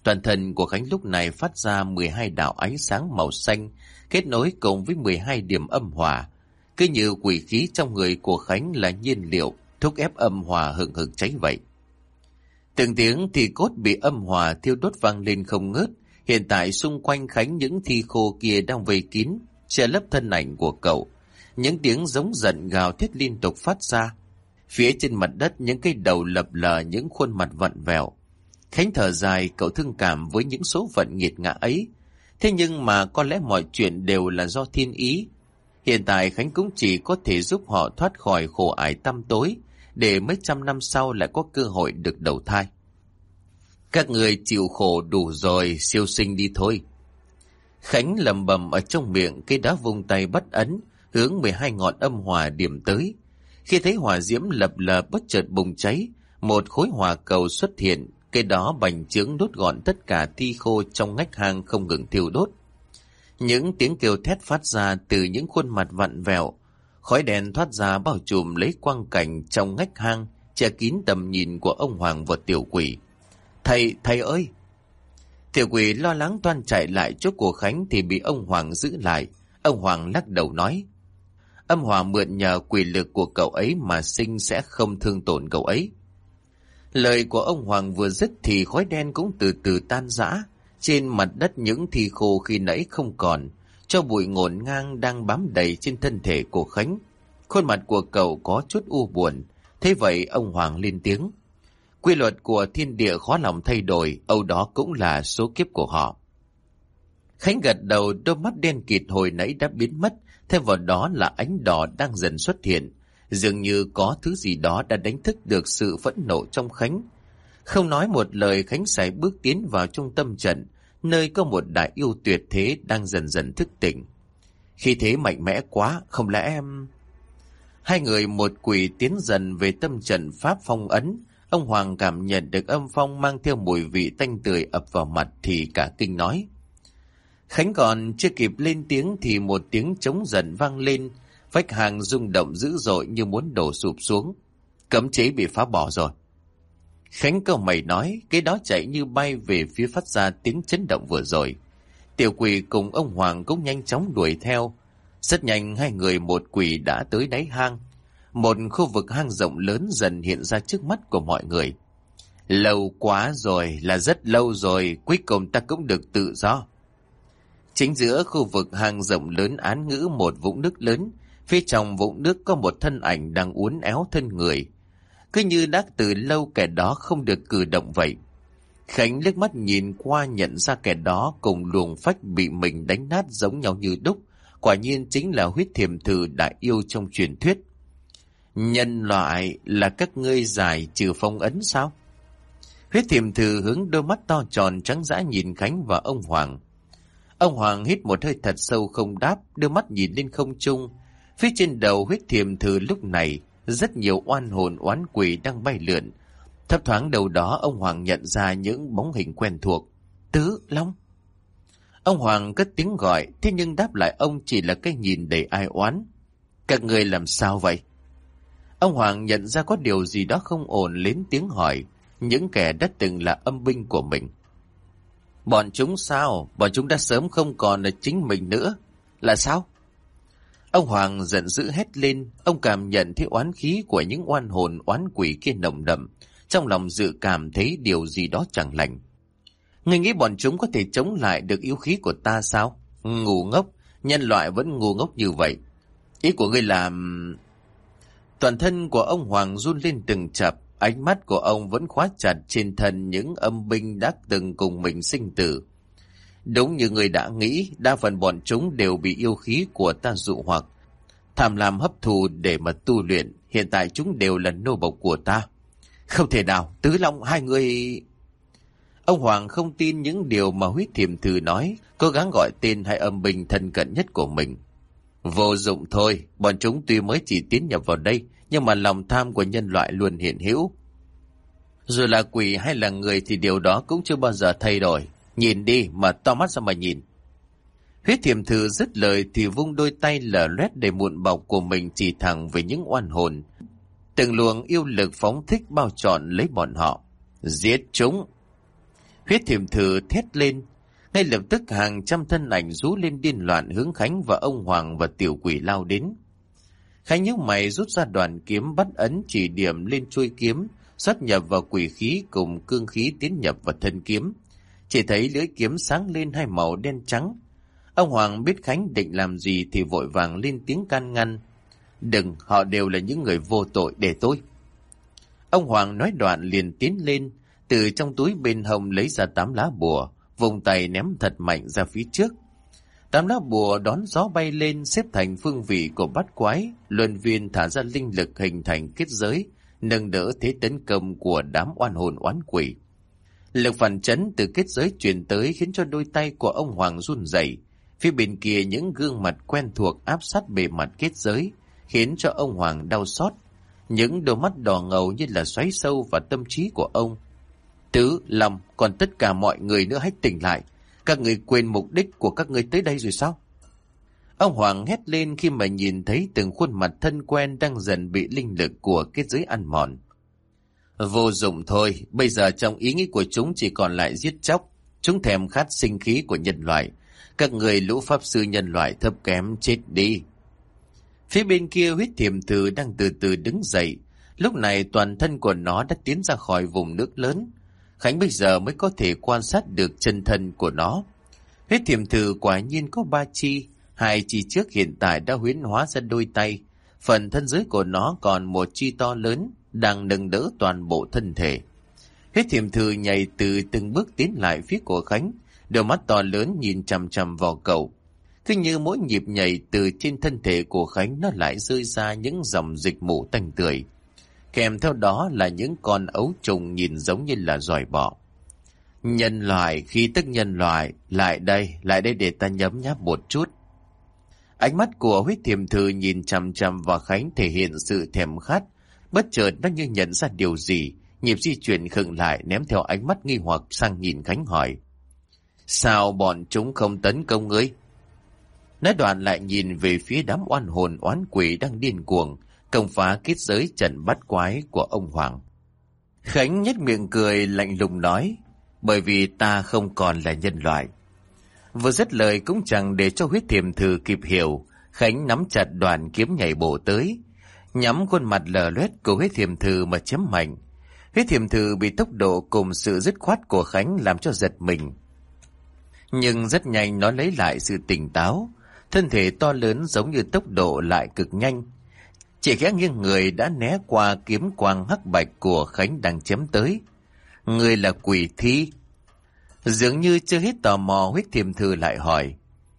[SPEAKER 1] Toàn thân của Khánh lúc này phát ra 12 đạo ánh sáng màu xanh kết nối cùng với 12 điểm âm hòa Cứ như quỷ khí trong người của Khánh là nhiên liệu thúc ép âm hòa hừng hực cháy vậy. Từng tiếng thì cốt bị âm hòa thiêu đốt vang lên không ngớt, Hiện tại xung quanh Khánh những thi khô kia đang vây kín, che lấp thân ảnh của cậu. Những tiếng giống giận gào thét liên tục phát ra. Phía trên mặt đất những cây đầu lập lờ những khuôn mặt vặn vẹo. Khánh thở dài cậu thương cảm với những số phận nghiệt ngã ấy. Thế nhưng mà có lẽ mọi chuyện đều là do thiên ý. Hiện tại Khánh cũng chỉ có thể giúp họ thoát khỏi khổ ải tăm tối, để mấy trăm năm sau lại có cơ hội được đầu thai. Các người chịu khổ đủ rồi, siêu sinh đi thôi. Khánh lầm bầm ở trong miệng, cây đá vùng tay bắt ấn, hướng 12 ngọn âm hòa điểm tới. Khi thấy hỏa diễm lập lờ bất chợt bùng cháy, một khối hỏa cầu xuất hiện, cái đó bành trướng đốt gọn tất cả thi khô trong ngách hang không ngừng thiêu đốt. Những tiếng kêu thét phát ra từ những khuôn mặt vặn vẹo, khói đèn thoát ra bao trùm lấy quang cảnh trong ngách hang, che kín tầm nhìn của ông Hoàng và tiểu quỷ. Thầy, thầy ơi! Tiểu quỷ lo lắng toan chạy lại chỗ của Khánh thì bị ông Hoàng giữ lại. Ông Hoàng lắc đầu nói, âm hoàng mượn nhờ quỷ lực của cậu ấy mà sinh sẽ không thương tổn cậu ấy. Lời của ông Hoàng vừa dứt thì khói đen cũng từ từ tan rã. Trên mặt đất những thi khô khi nãy không còn, cho bụi ngổn ngang đang bám đầy trên thân thể của Khánh. Khuôn mặt của cậu có chút u buồn, thế vậy ông Hoàng lên tiếng. Quy luật của thiên địa khó lòng thay đổi, âu đó cũng là số kiếp của họ. Khánh gật đầu đôi mắt đen kịt hồi nãy đã biến mất, thêm vào đó là ánh đỏ đang dần xuất hiện. Dường như có thứ gì đó đã đánh thức được sự phẫn nộ trong Khánh. Không nói một lời Khánh sải bước tiến vào trung tâm trận, nơi có một đại yêu tuyệt thế đang dần dần thức tỉnh. Khi thế mạnh mẽ quá, không lẽ em... Hai người một quỷ tiến dần về tâm trận Pháp phong ấn. Ông Hoàng cảm nhận được âm phong mang theo mùi vị tanh tươi ập vào mặt thì cả kinh nói. Khánh còn chưa kịp lên tiếng thì một tiếng trống dần vang lên, vách hàng rung động dữ dội như muốn đổ sụp xuống. Cấm chế bị phá bỏ rồi. Khánh cầu mày nói, cái đó chạy như bay về phía phát ra tiếng chấn động vừa rồi. Tiểu quỷ cùng ông Hoàng cũng nhanh chóng đuổi theo. Rất nhanh hai người một quỷ đã tới đáy hang. Một khu vực hang rộng lớn dần hiện ra trước mắt của mọi người. Lâu quá rồi, là rất lâu rồi, cuối cùng ta cũng được tự do. Chính giữa khu vực hang rộng lớn án ngữ một vũng nước lớn, phía trong vũng nước có một thân ảnh đang uốn éo thân người. Cứ như đã từ lâu kẻ đó không được cử động vậy. Khánh liếc mắt nhìn qua nhận ra kẻ đó cùng luồng phách bị mình đánh nát giống nhau như đúc. Quả nhiên chính là huyết thiềm thử đại yêu trong truyền thuyết. Nhân loại là các ngươi giải trừ phong ấn sao? Huyết thiềm thử hướng đôi mắt to tròn trắng dã nhìn Khánh và ông Hoàng. Ông Hoàng hít một hơi thật sâu không đáp, đưa mắt nhìn lên không trung. Phía trên đầu huyết thiềm thư lúc này, rất nhiều oan hồn oán quỷ đang bay lượn. Thấp thoáng đầu đó ông Hoàng nhận ra những bóng hình quen thuộc. Tứ, Long. Ông Hoàng cất tiếng gọi, thế nhưng đáp lại ông chỉ là cái nhìn đầy ai oán. Các người làm sao vậy? Ông Hoàng nhận ra có điều gì đó không ổn lên tiếng hỏi, những kẻ đã từng là âm binh của mình. Bọn chúng sao? Bọn chúng đã sớm không còn là chính mình nữa. Là sao? Ông Hoàng giận dữ hét lên, ông cảm nhận thấy oán khí của những oan hồn oán quỷ kia nồng đậm, trong lòng dự cảm thấy điều gì đó chẳng lành. Người nghĩ bọn chúng có thể chống lại được yếu khí của ta sao? Ngu ngốc, nhân loại vẫn ngu ngốc như vậy. Ý của ngươi là... Toàn thân của ông Hoàng run lên từng chập, Ánh mắt của ông vẫn khóa chặt trên thân những âm binh đã từng cùng mình sinh tử. Đúng như người đã nghĩ, đa phần bọn chúng đều bị yêu khí của ta dụ hoặc. Tham lam hấp thù để mà tu luyện, hiện tại chúng đều là nô bộc của ta. Không thể nào, Tứ Long hai người... Ông Hoàng không tin những điều mà huyết thiềm thư nói, cố gắng gọi tên hai âm binh thân cận nhất của mình. Vô dụng thôi, bọn chúng tuy mới chỉ tiến nhập vào đây, nhưng mà lòng tham của nhân loại luôn hiện hữu. Dù là quỷ hay là người thì điều đó cũng chưa bao giờ thay đổi. Nhìn đi mà to mắt ra mà nhìn. Huyết thiềm thư dứt lời thì vung đôi tay lở loét để muộn bọc của mình chỉ thẳng về những oan hồn. Từng luồng yêu lực phóng thích bao trọn lấy bọn họ. Giết chúng! Huyết thiềm thư thét lên. Ngay lập tức hàng trăm thân ảnh rú lên điên loạn hướng Khánh và ông Hoàng và tiểu quỷ lao đến. Khánh nhíu mày rút ra đoàn kiếm bắt ấn chỉ điểm lên chuôi kiếm, xuất nhập vào quỷ khí cùng cương khí tiến nhập vào thân kiếm. Chỉ thấy lưỡi kiếm sáng lên hai màu đen trắng. Ông Hoàng biết Khánh định làm gì thì vội vàng lên tiếng can ngăn. Đừng, họ đều là những người vô tội để tôi. Ông Hoàng nói đoạn liền tiến lên, từ trong túi bên hông lấy ra tám lá bùa, vùng tay ném thật mạnh ra phía trước. Tám lá bùa đón gió bay lên xếp thành phương vị của bát quái, luân viên thả ra linh lực hình thành kết giới, nâng đỡ thế tấn công của đám oan hồn oán quỷ. Lực phản chấn từ kết giới truyền tới khiến cho đôi tay của ông Hoàng run rẩy, Phía bên kia những gương mặt quen thuộc áp sát bề mặt kết giới, khiến cho ông Hoàng đau xót. Những đôi mắt đỏ ngầu như là xoáy sâu vào tâm trí của ông. Tứ, Lâm, còn tất cả mọi người nữa hãy tỉnh lại. Các người quên mục đích của các người tới đây rồi sao? Ông Hoàng hét lên khi mà nhìn thấy từng khuôn mặt thân quen đang dần bị linh lực của kết giới ăn mòn. Vô dụng thôi, bây giờ trong ý nghĩ của chúng chỉ còn lại giết chóc. Chúng thèm khát sinh khí của nhân loại. Các người lũ pháp sư nhân loại thấp kém chết đi. Phía bên kia huyết thiềm thư đang từ từ đứng dậy. Lúc này toàn thân của nó đã tiến ra khỏi vùng nước lớn. Khánh bây giờ mới có thể quan sát được chân thân của nó. Huyết thiềm thư quả nhiên có ba chi. Hai chi trước hiện tại đã huyến hóa ra đôi tay. Phần thân dưới của nó còn một chi to lớn đang nâng đỡ toàn bộ thân thể. Huyết thiềm thư nhảy từ từng bước tiến lại phía của Khánh. Đôi mắt to lớn nhìn chằm chằm vào cậu. Cứ như mỗi nhịp nhảy từ trên thân thể của Khánh nó lại rơi ra những dòng dịch mụ tanh tươi. Kèm theo đó là những con ấu trùng nhìn giống như là giỏi bọ. Nhân loại, khi tức nhân loại, lại đây, lại đây để ta nhấm nháp một chút. Ánh mắt của huyết thiềm thư nhìn chằm chằm vào Khánh thể hiện sự thèm khát. Bất chợt nó như nhận ra điều gì, nhịp di chuyển khựng lại ném theo ánh mắt nghi hoặc sang nhìn Khánh hỏi. Sao bọn chúng không tấn công ngươi? Nói đoạn lại nhìn về phía đám oan hồn oán quỷ đang điên cuồng, công phá kết giới trận bắt quái của ông Hoàng. Khánh nhếch miệng cười lạnh lùng nói, bởi vì ta không còn là nhân loại. Vừa dứt lời cũng chẳng để cho huyết thiềm thử kịp hiểu, Khánh nắm chặt đoàn kiếm nhảy bổ tới, nhắm khuôn mặt lờ loét của huyết thiềm thư mà chém mạnh. Huyết thiềm thư bị tốc độ cùng sự dứt khoát của Khánh làm cho giật mình. Nhưng rất nhanh nó lấy lại sự tỉnh táo, thân thể to lớn giống như tốc độ lại cực nhanh. Chỉ khẽ nghiêng người đã né qua kiếm quang hắc bạch của Khánh đang chém tới. Người là quỷ thi. Dường như chưa hết tò mò huyết thiềm thư lại hỏi.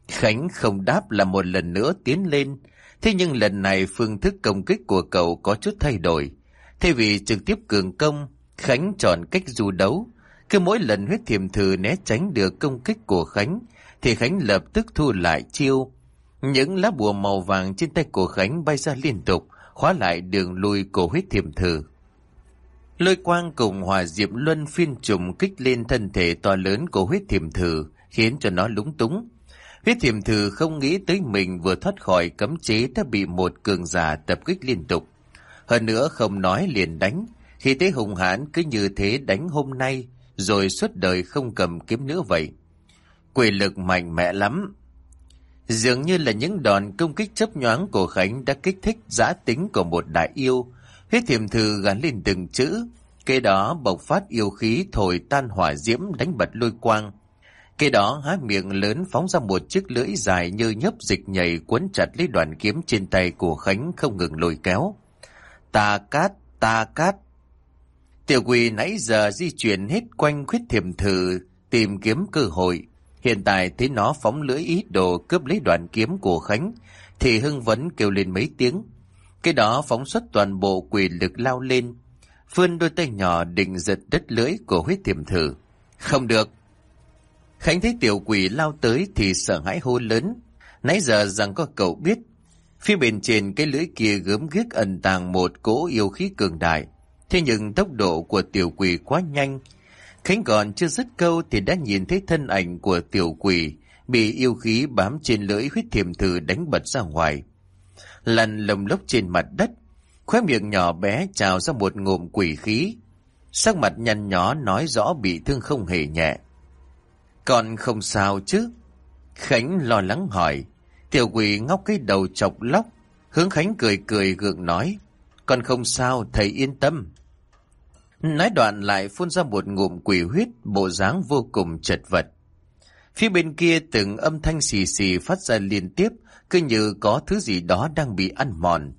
[SPEAKER 1] Khánh không đáp là một lần nữa tiến lên. Thế nhưng lần này phương thức công kích của cậu có chút thay đổi. Thay vì trực tiếp cường công, Khánh chọn cách du đấu. Cứ mỗi lần huyết thiềm thử né tránh được công kích của Khánh, thì Khánh lập tức thu lại chiêu, những lá bùa màu vàng trên tay của Khánh bay ra liên tục, khóa lại đường lui của huyết thiềm thử. Lôi quang cùng hòa diệm luân phiên trùng kích lên thân thể to lớn của huyết thiềm thử, khiến cho nó lúng túng. Huyết thiềm thử không nghĩ tới mình vừa thoát khỏi cấm chế đã bị một cường giả tập kích liên tục. Hơn nữa không nói liền đánh, khi thấy hùng hãn cứ như thế đánh hôm nay, rồi suốt đời không cầm kiếm nữa vậy. Quỷ lực mạnh mẽ lắm, Dường như là những đòn công kích chấp nhoáng của Khánh đã kích thích giã tính của một đại yêu. Huyết thiềm thư gắn lên từng chữ. Kế đó bộc phát yêu khí thổi tan hỏa diễm đánh bật lôi quang. Kế đó há miệng lớn phóng ra một chiếc lưỡi dài như nhấp dịch nhảy cuốn chặt lấy đoàn kiếm trên tay của Khánh không ngừng lôi kéo. Ta cát, ta cát. Tiểu quỳ nãy giờ di chuyển hết quanh khuyết thiềm thử tìm kiếm cơ hội. Hiện tại thấy nó phóng lưỡi ý đồ cướp lấy đoạn kiếm của Khánh, thì hưng vẫn kêu lên mấy tiếng. Cái đó phóng xuất toàn bộ quỷ lực lao lên, vươn đôi tay nhỏ định giật đứt lưỡi của huyết tiềm thử. Không được. Khánh thấy tiểu quỷ lao tới thì sợ hãi hô lớn. Nãy giờ rằng có cậu biết, phía bên trên cái lưỡi kia gớm ghiếc ẩn tàng một cỗ yêu khí cường đại. Thế nhưng tốc độ của tiểu quỷ quá nhanh, Khánh còn chưa dứt câu thì đã nhìn thấy thân ảnh của tiểu quỷ bị yêu khí bám trên lưỡi huyết thiềm thử đánh bật ra ngoài. Lăn lồng lốc trên mặt đất, khóe miệng nhỏ bé trào ra một ngụm quỷ khí. Sắc mặt nhăn nhó nói rõ bị thương không hề nhẹ con không sao chứ? Khánh lo lắng hỏi. Tiểu quỷ ngóc cái đầu chọc lóc, hướng Khánh cười cười gượng nói. con không sao, thầy yên tâm. Nói đoạn lại phun ra một ngụm quỷ huyết, bộ dáng vô cùng chật vật. Phía bên kia từng âm thanh xì xì phát ra liên tiếp, cứ như có thứ gì đó đang bị ăn mòn.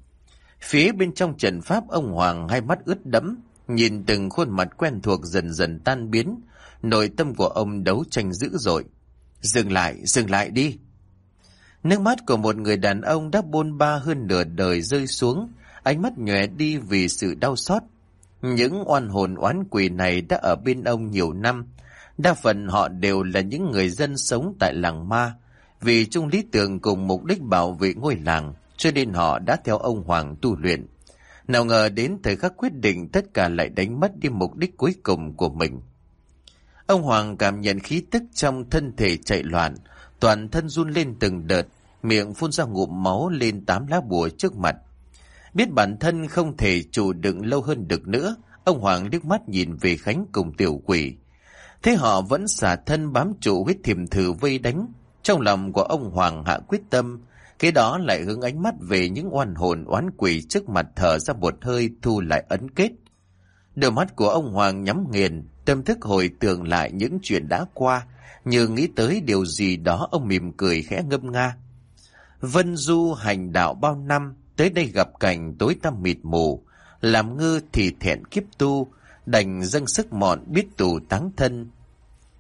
[SPEAKER 1] Phía bên trong trận pháp ông Hoàng hai mắt ướt đẫm, nhìn từng khuôn mặt quen thuộc dần dần tan biến, nội tâm của ông đấu tranh dữ dội. Dừng lại, dừng lại đi. Nước mắt của một người đàn ông đã bôn ba hơn nửa đời rơi xuống, ánh mắt nhòe đi vì sự đau xót. Những oan hồn oán quỷ này đã ở bên ông nhiều năm. Đa phần họ đều là những người dân sống tại làng ma. Vì chung lý tưởng cùng mục đích bảo vệ ngôi làng, cho nên họ đã theo ông Hoàng tu luyện. Nào ngờ đến thời khắc quyết định tất cả lại đánh mất đi mục đích cuối cùng của mình. Ông Hoàng cảm nhận khí tức trong thân thể chạy loạn, toàn thân run lên từng đợt, miệng phun ra ngụm máu lên tám lá bùa trước mặt. Biết bản thân không thể chủ đựng lâu hơn được nữa, ông Hoàng liếc mắt nhìn về Khánh cùng tiểu quỷ. Thế họ vẫn xả thân bám trụ huyết thiềm thử vây đánh. Trong lòng của ông Hoàng hạ quyết tâm, kế đó lại hướng ánh mắt về những oan hồn oán quỷ trước mặt thở ra một hơi thu lại ấn kết. Đôi mắt của ông Hoàng nhắm nghiền, tâm thức hồi tưởng lại những chuyện đã qua, như nghĩ tới điều gì đó ông mỉm cười khẽ ngâm nga. Vân du hành đạo bao năm, tới đây gặp cảnh tối tăm mịt mù, làm ngư thì thẹn kiếp tu, đành dâng sức mọn biết tù táng thân.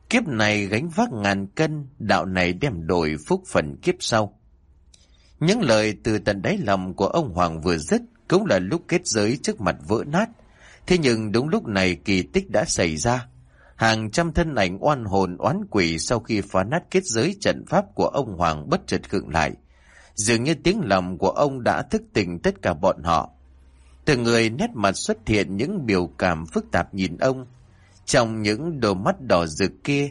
[SPEAKER 1] Kiếp này gánh vác ngàn cân, đạo này đem đổi phúc phần kiếp sau. Những lời từ tận đáy lòng của ông Hoàng vừa dứt cũng là lúc kết giới trước mặt vỡ nát. Thế nhưng đúng lúc này kỳ tích đã xảy ra. Hàng trăm thân ảnh oan hồn oán quỷ sau khi phá nát kết giới trận pháp của ông Hoàng bất chợt khựng lại. Dường như tiếng lòng của ông đã thức tỉnh tất cả bọn họ. Từng người nét mặt xuất hiện những biểu cảm phức tạp nhìn ông. Trong những đôi mắt đỏ rực kia,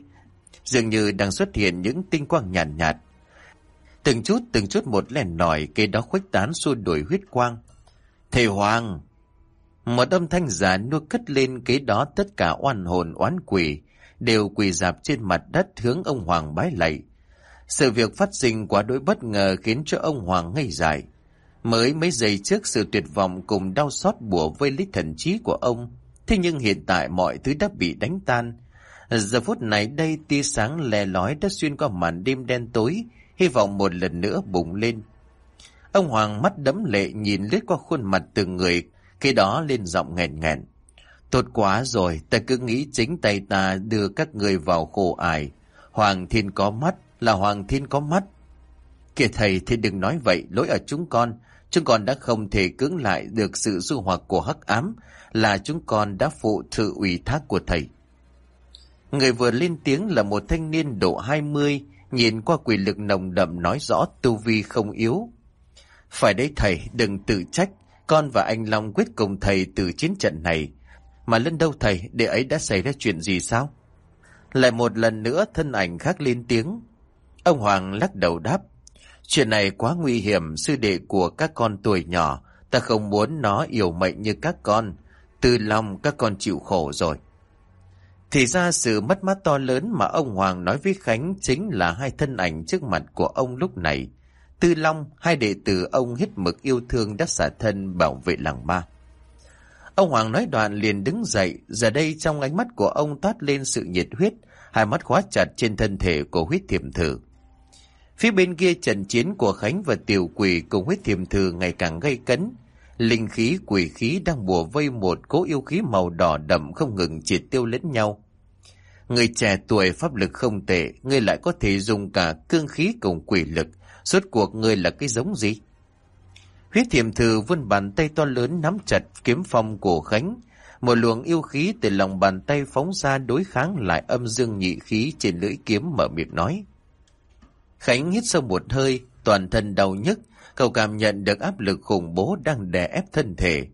[SPEAKER 1] dường như đang xuất hiện những tinh quang nhàn nhạt, nhạt. Từng chút từng chút một lèn nổi cây đó khuếch tán xua đuổi huyết quang. Thầy Hoàng! Một âm thanh giả nua cất lên kế đó tất cả oan hồn oán quỷ đều quỳ dạp trên mặt đất hướng ông Hoàng bái lạy. Sự việc phát sinh quá đối bất ngờ khiến cho ông Hoàng ngây dại. Mới mấy giây trước sự tuyệt vọng cùng đau xót bùa vây lít thần trí của ông. Thế nhưng hiện tại mọi thứ đã bị đánh tan. Giờ phút này đây tia sáng lè lói đã xuyên qua màn đêm đen tối, hy vọng một lần nữa bùng lên. Ông Hoàng mắt đấm lệ nhìn lướt qua khuôn mặt từng người, khi đó lên giọng nghẹn nghẹn. Tốt quá rồi, ta cứ nghĩ chính tay ta đưa các người vào khổ ải. Hoàng thiên có mắt, là Hoàng thiên có mắt. Kìa thầy thì đừng nói vậy, lỗi ở chúng con. Chúng con đã không thể cưỡng lại được sự du hoặc của hắc ám, là chúng con đã phụ sự ủy thác của thầy. Người vừa lên tiếng là một thanh niên độ 20, nhìn qua quỷ lực nồng đậm nói rõ tu vi không yếu. Phải đấy thầy, đừng tự trách, con và anh Long quyết cùng thầy từ chiến trận này. Mà lên đâu thầy, để ấy đã xảy ra chuyện gì sao? Lại một lần nữa thân ảnh khác lên tiếng. Ông Hoàng lắc đầu đáp. Chuyện này quá nguy hiểm, sư đệ của các con tuổi nhỏ. Ta không muốn nó yếu mệnh như các con. Từ lòng các con chịu khổ rồi. Thì ra sự mất mát to lớn mà ông Hoàng nói với Khánh chính là hai thân ảnh trước mặt của ông lúc này. Tư Long, hai đệ tử ông hết mực yêu thương đã xả thân bảo vệ làng ma. Ông Hoàng nói đoạn liền đứng dậy, giờ đây trong ánh mắt của ông toát lên sự nhiệt huyết, hai mắt khóa chặt trên thân thể của huyết thiểm thử. Phía bên kia trận chiến của Khánh và tiểu quỷ cùng huyết thiểm thử ngày càng gây cấn. Linh khí quỷ khí đang bùa vây một cố yêu khí màu đỏ đậm không ngừng triệt tiêu lẫn nhau. Người trẻ tuổi pháp lực không tệ, người lại có thể dùng cả cương khí cùng quỷ lực, Suốt cuộc người là cái giống gì? Huyết thiềm thư vươn bàn tay to lớn nắm chặt kiếm phong của Khánh. Một luồng yêu khí từ lòng bàn tay phóng ra đối kháng lại âm dương nhị khí trên lưỡi kiếm mở miệng nói. Khánh hít sâu một hơi, toàn thân đau nhức, cậu cảm nhận được áp lực khủng bố đang đè ép thân thể.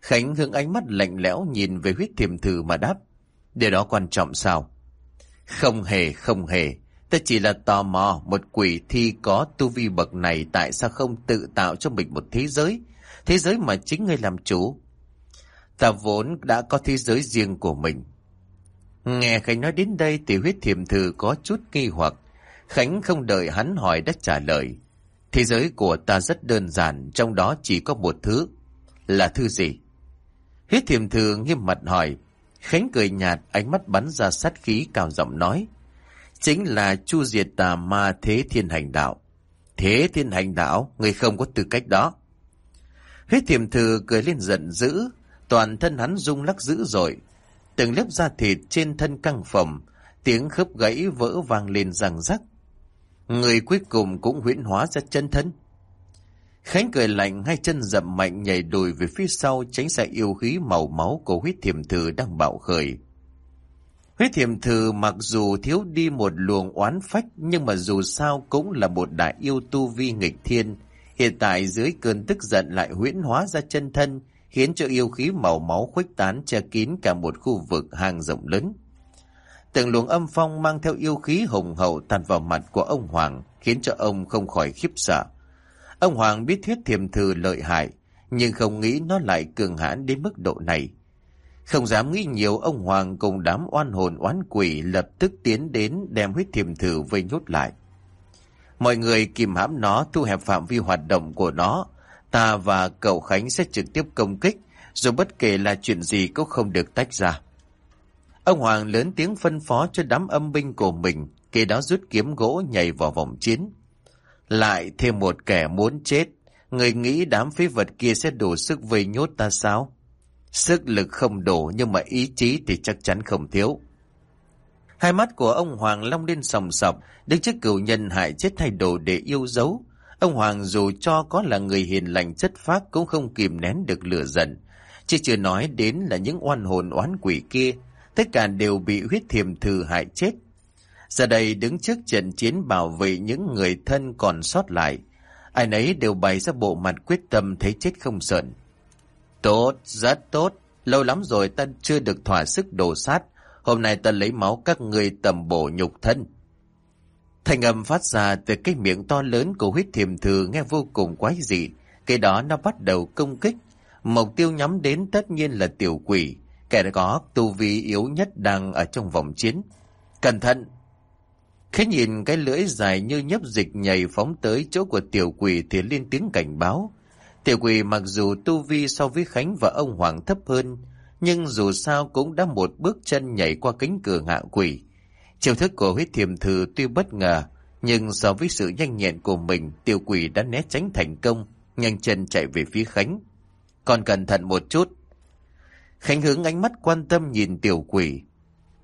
[SPEAKER 1] Khánh hướng ánh mắt lạnh lẽo nhìn về huyết thiềm thư mà đáp. Điều đó quan trọng sao? Không hề, không hề. Ta chỉ là tò mò một quỷ thi có tu vi bậc này tại sao không tự tạo cho mình một thế giới, thế giới mà chính ngươi làm chủ. Ta vốn đã có thế giới riêng của mình. Nghe Khánh nói đến đây thì huyết thiềm thư có chút nghi hoặc. Khánh không đợi hắn hỏi đã trả lời. Thế giới của ta rất đơn giản, trong đó chỉ có một thứ. Là thư gì? Huyết thiềm thư nghiêm mặt hỏi. Khánh cười nhạt, ánh mắt bắn ra sát khí cao giọng nói chính là chu diệt tà ma thế thiên hành đạo. Thế thiên hành đạo, người không có tư cách đó. Huyết thiềm thư cười lên giận dữ, toàn thân hắn rung lắc dữ dội. Từng lớp da thịt trên thân căng phồng, tiếng khớp gãy vỡ vang lên răng rắc. Người cuối cùng cũng huyễn hóa ra chân thân. Khánh cười lạnh hai chân dậm mạnh nhảy đùi về phía sau tránh xa yêu khí màu máu của huyết thiềm thư đang bạo khởi. Huyết thiểm thử mặc dù thiếu đi một luồng oán phách, nhưng mà dù sao cũng là một đại yêu tu vi nghịch thiên. Hiện tại dưới cơn tức giận lại huyễn hóa ra chân thân, khiến cho yêu khí màu máu khuếch tán che kín cả một khu vực hàng rộng lớn. Từng luồng âm phong mang theo yêu khí hùng hậu tàn vào mặt của ông Hoàng, khiến cho ông không khỏi khiếp sợ. Ông Hoàng biết huyết thiềm thừ lợi hại, nhưng không nghĩ nó lại cường hãn đến mức độ này. Không dám nghĩ nhiều ông Hoàng cùng đám oan hồn oán quỷ lập tức tiến đến đem huyết thiềm thử vây nhốt lại. Mọi người kìm hãm nó thu hẹp phạm vi hoạt động của nó. Ta và cậu Khánh sẽ trực tiếp công kích, dù bất kể là chuyện gì cũng không được tách ra. Ông Hoàng lớn tiếng phân phó cho đám âm binh của mình, kế đó rút kiếm gỗ nhảy vào vòng chiến. Lại thêm một kẻ muốn chết, người nghĩ đám phế vật kia sẽ đủ sức vây nhốt ta sao? Sức lực không đủ nhưng mà ý chí thì chắc chắn không thiếu. Hai mắt của ông Hoàng long lên sòng sọc, đứng trước cựu nhân hại chết thay đồ để yêu dấu. Ông Hoàng dù cho có là người hiền lành chất phác cũng không kìm nén được lửa giận. Chỉ chưa nói đến là những oan hồn oán quỷ kia, tất cả đều bị huyết thiềm thư hại chết. Giờ đây đứng trước trận chiến bảo vệ những người thân còn sót lại, ai nấy đều bày ra bộ mặt quyết tâm thấy chết không sợn. Tốt, rất tốt. Lâu lắm rồi ta chưa được thỏa sức đổ sát. Hôm nay ta lấy máu các người tầm bổ nhục thân. Thành âm phát ra từ cái miệng to lớn của huyết thiềm thừa nghe vô cùng quái dị. Cái đó nó bắt đầu công kích. Mục tiêu nhắm đến tất nhiên là tiểu quỷ. Kẻ đã có tu vi yếu nhất đang ở trong vòng chiến. Cẩn thận! Khi nhìn cái lưỡi dài như nhấp dịch nhảy phóng tới chỗ của tiểu quỷ thì liên tiếng cảnh báo. Tiểu quỷ mặc dù tu vi so với Khánh và ông Hoàng thấp hơn, nhưng dù sao cũng đã một bước chân nhảy qua cánh cửa hạ quỷ. Chiêu thức của huyết thiềm thư tuy bất ngờ, nhưng so với sự nhanh nhẹn của mình, tiểu quỷ đã né tránh thành công, nhanh chân chạy về phía Khánh. Còn cẩn thận một chút. Khánh hướng ánh mắt quan tâm nhìn tiểu quỷ.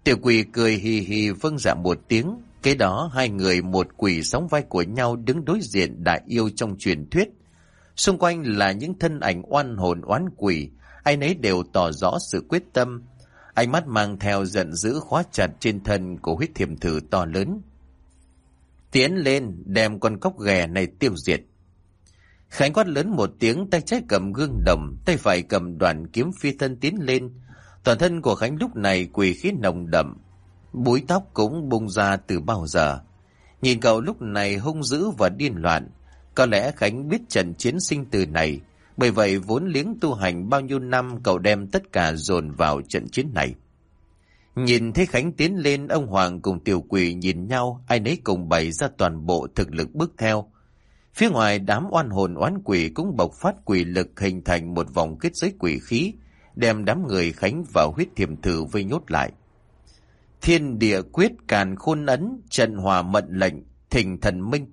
[SPEAKER 1] Tiểu quỷ cười hì hì vâng dạ một tiếng, kế đó hai người một quỷ sóng vai của nhau đứng đối diện đại yêu trong truyền thuyết, Xung quanh là những thân ảnh oan hồn oán quỷ, ai nấy đều tỏ rõ sự quyết tâm. Ánh mắt mang theo giận dữ khóa chặt trên thân của huyết thiểm thử to lớn. Tiến lên, đem con cóc ghè này tiêu diệt. Khánh quát lớn một tiếng, tay trái cầm gương đồng, tay phải cầm đoạn kiếm phi thân tiến lên. Toàn thân của Khánh lúc này quỳ khí nồng đậm, búi tóc cũng bung ra từ bao giờ. Nhìn cậu lúc này hung dữ và điên loạn, có lẽ Khánh biết trận chiến sinh từ này, bởi vậy vốn liếng tu hành bao nhiêu năm cậu đem tất cả dồn vào trận chiến này. Nhìn thấy Khánh tiến lên, ông Hoàng cùng tiểu quỷ nhìn nhau, ai nấy cùng bày ra toàn bộ thực lực bước theo. Phía ngoài đám oan hồn oán quỷ cũng bộc phát quỷ lực hình thành một vòng kết giới quỷ khí, đem đám người Khánh vào huyết thiềm thử vây nhốt lại. Thiên địa quyết càn khôn ấn, trận hòa mận lệnh, thình thần minh.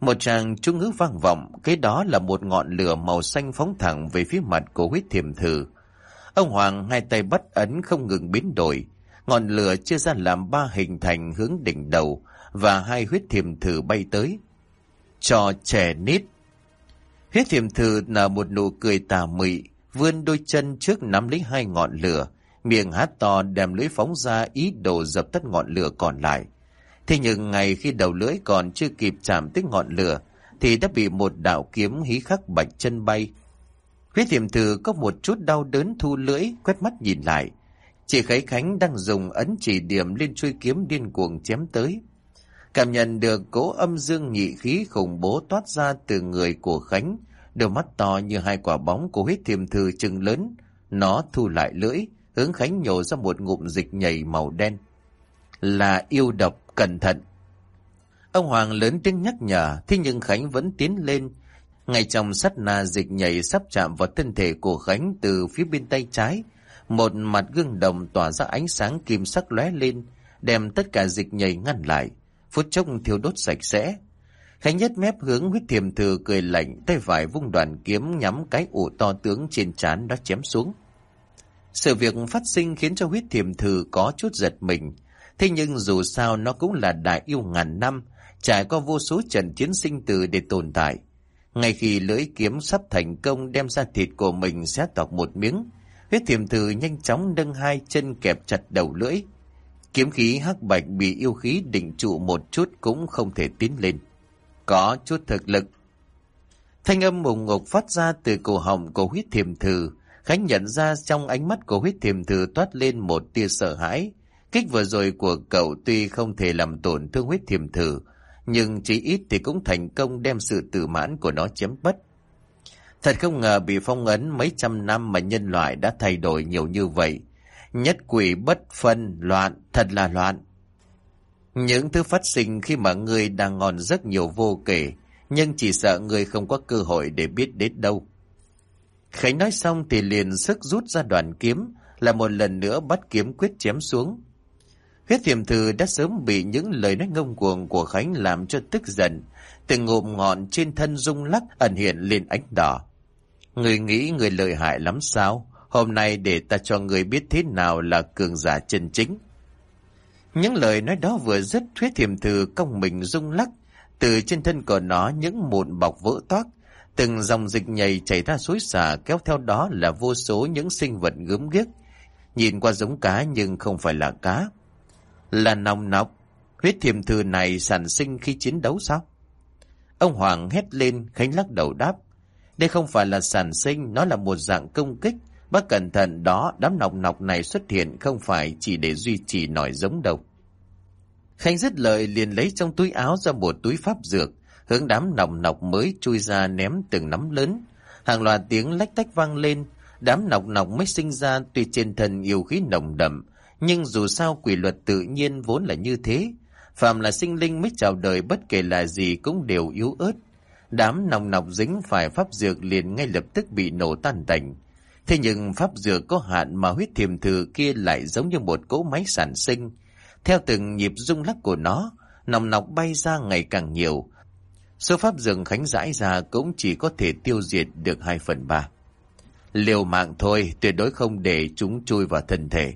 [SPEAKER 1] Một tràng chú ngữ vang vọng, cái đó là một ngọn lửa màu xanh phóng thẳng về phía mặt của huyết thiềm thử. Ông Hoàng hai tay bắt ấn không ngừng biến đổi, ngọn lửa chia ra làm ba hình thành hướng đỉnh đầu và hai huyết thiềm thử bay tới. cho trẻ nít Huyết thiềm thử là một nụ cười tà mị, vươn đôi chân trước nắm lấy hai ngọn lửa, miệng hát to đem lưỡi phóng ra ý đồ dập tắt ngọn lửa còn lại. Thế nhưng ngày khi đầu lưỡi còn chưa kịp chạm tới ngọn lửa, thì đã bị một đạo kiếm hí khắc bạch chân bay. Huyết thiểm thừ có một chút đau đớn thu lưỡi, quét mắt nhìn lại. Chị Khánh Khánh đang dùng ấn chỉ điểm lên chuôi kiếm điên cuồng chém tới. Cảm nhận được cố âm dương nhị khí khủng bố toát ra từ người của Khánh, đôi mắt to như hai quả bóng của huyết thiềm thừ trừng lớn. Nó thu lại lưỡi, hướng Khánh nhổ ra một ngụm dịch nhảy màu đen. Là yêu độc cẩn thận. Ông Hoàng lớn tiếng nhắc nhở, thế nhưng Khánh vẫn tiến lên. Ngay trong sắt na dịch nhảy sắp chạm vào thân thể của Khánh từ phía bên tay trái, một mặt gương đồng tỏa ra ánh sáng kim sắc lóe lên, đem tất cả dịch nhảy ngăn lại, phút chốc thiêu đốt sạch sẽ. Khánh nhất mép hướng huyết thiềm thừa cười lạnh, tay phải vung đoàn kiếm nhắm cái ủ to tướng trên trán đã chém xuống. Sự việc phát sinh khiến cho huyết thiềm thử có chút giật mình, Thế nhưng dù sao nó cũng là đại yêu ngàn năm, trải qua vô số trận chiến sinh tử để tồn tại. Ngay khi lưỡi kiếm sắp thành công đem ra thịt của mình xé toạc một miếng, huyết thiềm thử nhanh chóng nâng hai chân kẹp chặt đầu lưỡi, Kiếm khí hắc bạch bị yêu khí định trụ một chút cũng không thể tiến lên. Có chút thực lực. Thanh âm mùng ngục phát ra từ cổ họng của huyết thiềm thử. Khánh nhận ra trong ánh mắt của huyết thiềm thử toát lên một tia sợ hãi. Kích vừa rồi của cậu tuy không thể làm tổn thương huyết thiềm thử, nhưng chỉ ít thì cũng thành công đem sự tự mãn của nó chấm bất. Thật không ngờ bị phong ấn mấy trăm năm mà nhân loại đã thay đổi nhiều như vậy. Nhất quỷ bất phân, loạn, thật là loạn. Những thứ phát sinh khi mà người đang ngon rất nhiều vô kể, nhưng chỉ sợ người không có cơ hội để biết đến đâu. Khánh nói xong thì liền sức rút ra đoàn kiếm, là một lần nữa bắt kiếm quyết chém xuống. Huyết thiềm thư đã sớm bị những lời nói ngông cuồng của Khánh làm cho tức giận, từng ngụm ngọn trên thân rung lắc ẩn hiện lên ánh đỏ. Người nghĩ người lợi hại lắm sao? Hôm nay để ta cho người biết thế nào là cường giả chân chính. Những lời nói đó vừa dứt huyết thiềm thư công mình rung lắc, từ trên thân của nó những mụn bọc vỡ toác, từng dòng dịch nhầy chảy ra suối xả kéo theo đó là vô số những sinh vật gớm ghiếc. Nhìn qua giống cá nhưng không phải là cá. Là nòng nọc, huyết thiềm thư này sản sinh khi chiến đấu sao? Ông Hoàng hét lên, Khánh lắc đầu đáp. Đây không phải là sản sinh, nó là một dạng công kích. Bác cẩn thận đó, đám nọc nọc này xuất hiện không phải chỉ để duy trì nòi giống đâu. Khánh dứt lời liền lấy trong túi áo ra một túi pháp dược, hướng đám nọc nọc mới chui ra ném từng nắm lớn. Hàng loạt tiếng lách tách vang lên, đám nọc nọc mới sinh ra tuy trên thân yêu khí nồng đậm, nhưng dù sao quỷ luật tự nhiên vốn là như thế. Phạm là sinh linh mới chào đời bất kể là gì cũng đều yếu ớt. Đám nòng nọc dính phải pháp dược liền ngay lập tức bị nổ tan tành. Thế nhưng pháp dược có hạn mà huyết thiềm thử kia lại giống như một cỗ máy sản sinh. Theo từng nhịp rung lắc của nó, nòng nọc bay ra ngày càng nhiều. Số pháp dược khánh rãi ra cũng chỉ có thể tiêu diệt được 2 phần 3. Liều mạng thôi, tuyệt đối không để chúng chui vào thân thể.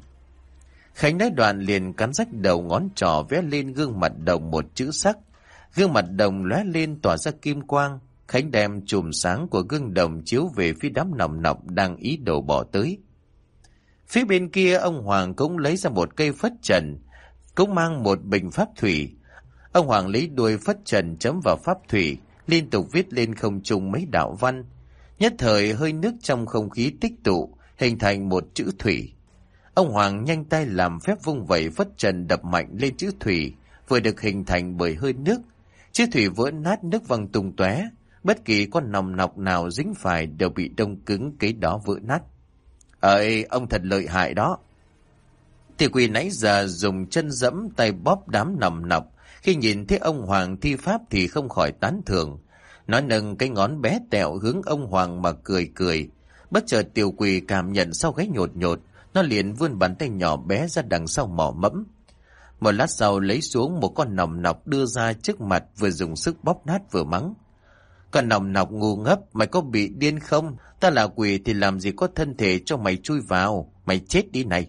[SPEAKER 1] Khánh nói đoạn liền cắn rách đầu ngón trỏ vẽ lên gương mặt đồng một chữ sắc. Gương mặt đồng lóe lên tỏa ra kim quang. Khánh đem chùm sáng của gương đồng chiếu về phía đám nòng nọc đang ý đồ bỏ tới. Phía bên kia ông Hoàng cũng lấy ra một cây phất trần, cũng mang một bình pháp thủy. Ông Hoàng lấy đuôi phất trần chấm vào pháp thủy, liên tục viết lên không trung mấy đạo văn. Nhất thời hơi nước trong không khí tích tụ, hình thành một chữ thủy. Ông Hoàng nhanh tay làm phép vung vẩy phất trần đập mạnh lên chữ thủy, vừa được hình thành bởi hơi nước. Chữ thủy vỡ nát nước văng tung tóe, bất kỳ con nòng nọc nào dính phải đều bị đông cứng cái đó vỡ nát. Ơi, ông thật lợi hại đó. Tiểu quỷ nãy giờ dùng chân dẫm tay bóp đám nòng nọc, khi nhìn thấy ông Hoàng thi pháp thì không khỏi tán thưởng. Nó nâng cái ngón bé tẹo hướng ông Hoàng mà cười cười. Bất chợt tiểu quỷ cảm nhận sau gáy nhột nhột, nó liền vươn bàn tay nhỏ bé ra đằng sau mỏ mẫm. Một lát sau lấy xuống một con nòng nọc đưa ra trước mặt vừa dùng sức bóp nát vừa mắng. Con nòng nọc ngu ngốc, mày có bị điên không? Ta là quỷ thì làm gì có thân thể cho mày chui vào, mày chết đi này.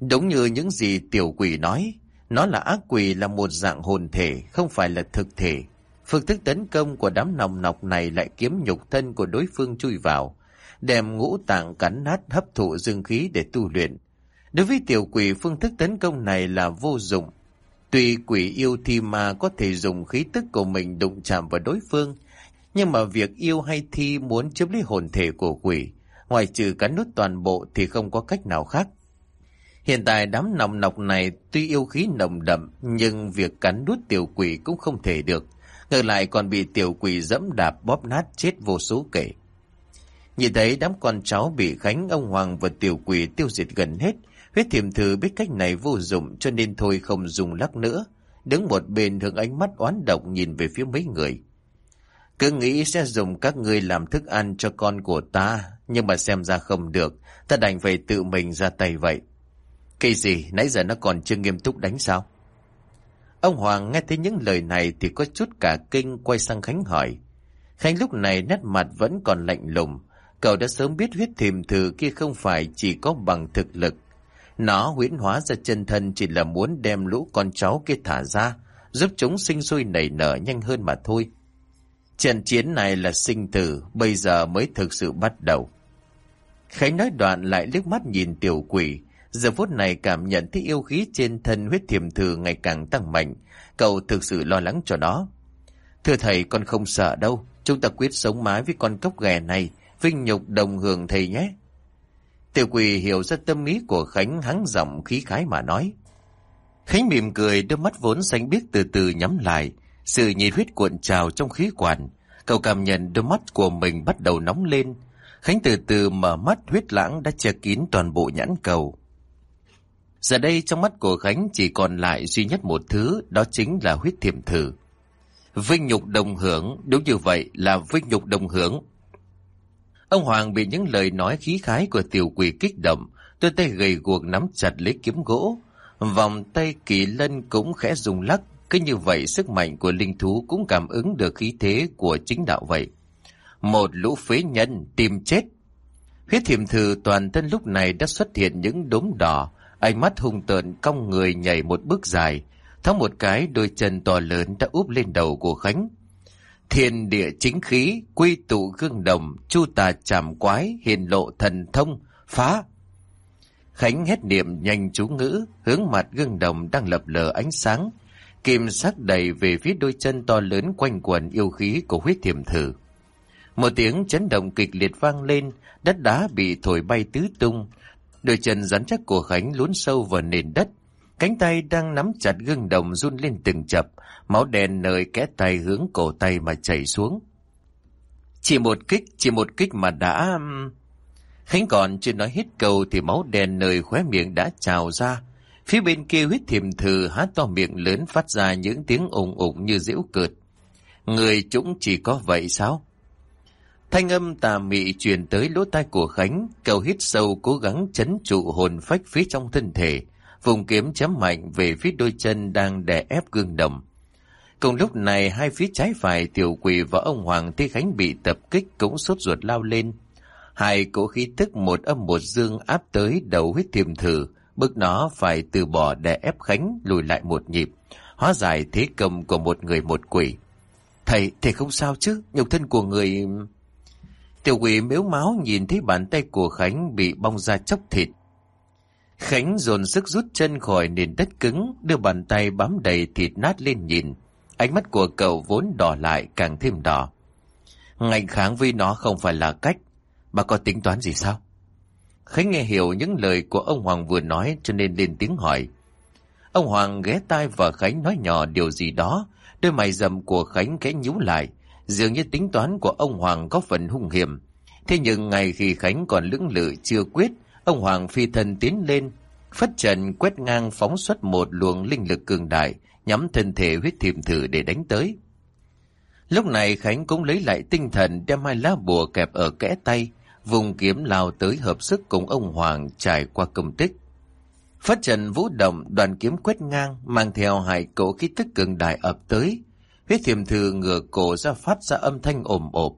[SPEAKER 1] Đúng như những gì tiểu quỷ nói, nó là ác quỷ là một dạng hồn thể, không phải là thực thể. Phương thức tấn công của đám nòng nọc này lại kiếm nhục thân của đối phương chui vào, đem ngũ tạng cắn nát hấp thụ dương khí để tu luyện. Đối với tiểu quỷ phương thức tấn công này là vô dụng. Tuy quỷ yêu thi ma có thể dùng khí tức của mình đụng chạm vào đối phương, nhưng mà việc yêu hay thi muốn chiếm lấy hồn thể của quỷ, ngoài trừ cắn nút toàn bộ thì không có cách nào khác. Hiện tại đám nòng nọc này tuy yêu khí nồng đậm, nhưng việc cắn đút tiểu quỷ cũng không thể được. Ngược lại còn bị tiểu quỷ dẫm đạp bóp nát chết vô số kể. Nhìn thấy đám con cháu bị Khánh, ông Hoàng và tiểu quỷ tiêu diệt gần hết, huyết thiềm thư biết cách này vô dụng cho nên thôi không dùng lắc nữa. Đứng một bên hướng ánh mắt oán độc nhìn về phía mấy người. Cứ nghĩ sẽ dùng các ngươi làm thức ăn cho con của ta, nhưng mà xem ra không được, ta đành phải tự mình ra tay vậy. Cái gì, nãy giờ nó còn chưa nghiêm túc đánh sao? Ông Hoàng nghe thấy những lời này thì có chút cả kinh quay sang Khánh hỏi. Khánh lúc này nét mặt vẫn còn lạnh lùng, Cậu đã sớm biết huyết thiềm thử kia không phải chỉ có bằng thực lực. Nó huyễn hóa ra chân thân chỉ là muốn đem lũ con cháu kia thả ra, giúp chúng sinh sôi nảy nở nhanh hơn mà thôi. Trận chiến này là sinh tử, bây giờ mới thực sự bắt đầu. Khánh nói đoạn lại liếc mắt nhìn tiểu quỷ, Giờ phút này cảm nhận thấy yêu khí trên thân huyết thiềm thử ngày càng tăng mạnh. Cậu thực sự lo lắng cho nó. Thưa thầy con không sợ đâu. Chúng ta quyết sống mái với con cốc ghè này. Vinh nhục đồng hưởng thầy nhé. Tiểu quỳ hiểu ra tâm ý của Khánh hắng giọng khí khái mà nói. Khánh mỉm cười đôi mắt vốn xanh biếc từ từ nhắm lại. Sự nhiệt huyết cuộn trào trong khí quản. Cậu cảm nhận đôi mắt của mình bắt đầu nóng lên. Khánh từ từ mở mắt huyết lãng đã che kín toàn bộ nhãn cầu. Giờ đây trong mắt của Khánh chỉ còn lại duy nhất một thứ, đó chính là huyết thiểm thử. Vinh nhục đồng hưởng, đúng như vậy là vinh nhục đồng hưởng. Ông Hoàng bị những lời nói khí khái của tiểu quỷ kích động, đôi tay gầy guộc nắm chặt lấy kiếm gỗ. Vòng tay kỳ lân cũng khẽ rung lắc, cứ như vậy sức mạnh của linh thú cũng cảm ứng được khí thế của chính đạo vậy. Một lũ phế nhân tìm chết. Huyết thiểm thử toàn thân lúc này đã xuất hiện những đốm đỏ, ánh mắt hung tợn cong người nhảy một bước dài, thắng một cái đôi chân to lớn đã úp lên đầu của Khánh. Thiên địa chính khí, quy tụ gương đồng, chu tà chạm quái, hiền lộ thần thông, phá. Khánh hét niệm nhanh chú ngữ, hướng mặt gương đồng đang lập lờ ánh sáng, kim sắc đầy về phía đôi chân to lớn quanh quần yêu khí của huyết thiểm thử. Một tiếng chấn động kịch liệt vang lên, đất đá bị thổi bay tứ tung, đôi chân rắn chắc của Khánh lún sâu vào nền đất, cánh tay đang nắm chặt gương đồng run lên từng chập, máu đen nơi kẽ tay hướng cổ tay mà chảy xuống. Chỉ một kích, chỉ một kích mà đã... Khánh còn chưa nói hết câu thì máu đen nơi khóe miệng đã trào ra. Phía bên kia huyết thiềm thừ há to miệng lớn phát ra những tiếng ủng ủng như diễu cợt. Người chúng chỉ có vậy sao? Thanh âm tà mị truyền tới lỗ tai của Khánh, cầu hít sâu cố gắng chấn trụ hồn phách phía trong thân thể, vùng kiếm chém mạnh về phía đôi chân đang đè ép gương đồng. Cùng lúc này hai phía trái phải tiểu quỷ và ông Hoàng Thi Khánh bị tập kích cũng sốt ruột lao lên. Hai cỗ khí tức một âm một dương áp tới đầu huyết thiềm thử, bức nó phải từ bỏ đè ép Khánh lùi lại một nhịp, hóa giải thế cầm của một người một quỷ. Thầy, thầy không sao chứ, nhục thân của người... Tiểu quỷ mếu máu nhìn thấy bàn tay của Khánh bị bong ra chốc thịt. Khánh dồn sức rút chân khỏi nền đất cứng, đưa bàn tay bám đầy thịt nát lên nhìn. Ánh mắt của cậu vốn đỏ lại càng thêm đỏ. Ngành kháng với nó không phải là cách. Bà có tính toán gì sao? Khánh nghe hiểu những lời của ông Hoàng vừa nói cho nên lên tiếng hỏi. Ông Hoàng ghé tai và Khánh nói nhỏ điều gì đó, đôi mày rầm của Khánh khẽ nhíu lại, Dường như tính toán của ông Hoàng có phần hung hiểm. Thế nhưng ngày khi Khánh còn lưỡng lự chưa quyết, ông Hoàng phi thân tiến lên, phất trần quét ngang phóng xuất một luồng linh lực cường đại, nhắm thân thể huyết thiềm thử để đánh tới. Lúc này Khánh cũng lấy lại tinh thần đem hai lá bùa kẹp ở kẽ tay, vùng kiếm lao tới hợp sức cùng ông Hoàng trải qua công tích. Phát trần vũ động đoàn kiếm quét ngang mang theo hai cỗ khí tức cường đại ập tới, Huyết thiềm thư ngửa cổ ra phát ra âm thanh ồm ộp.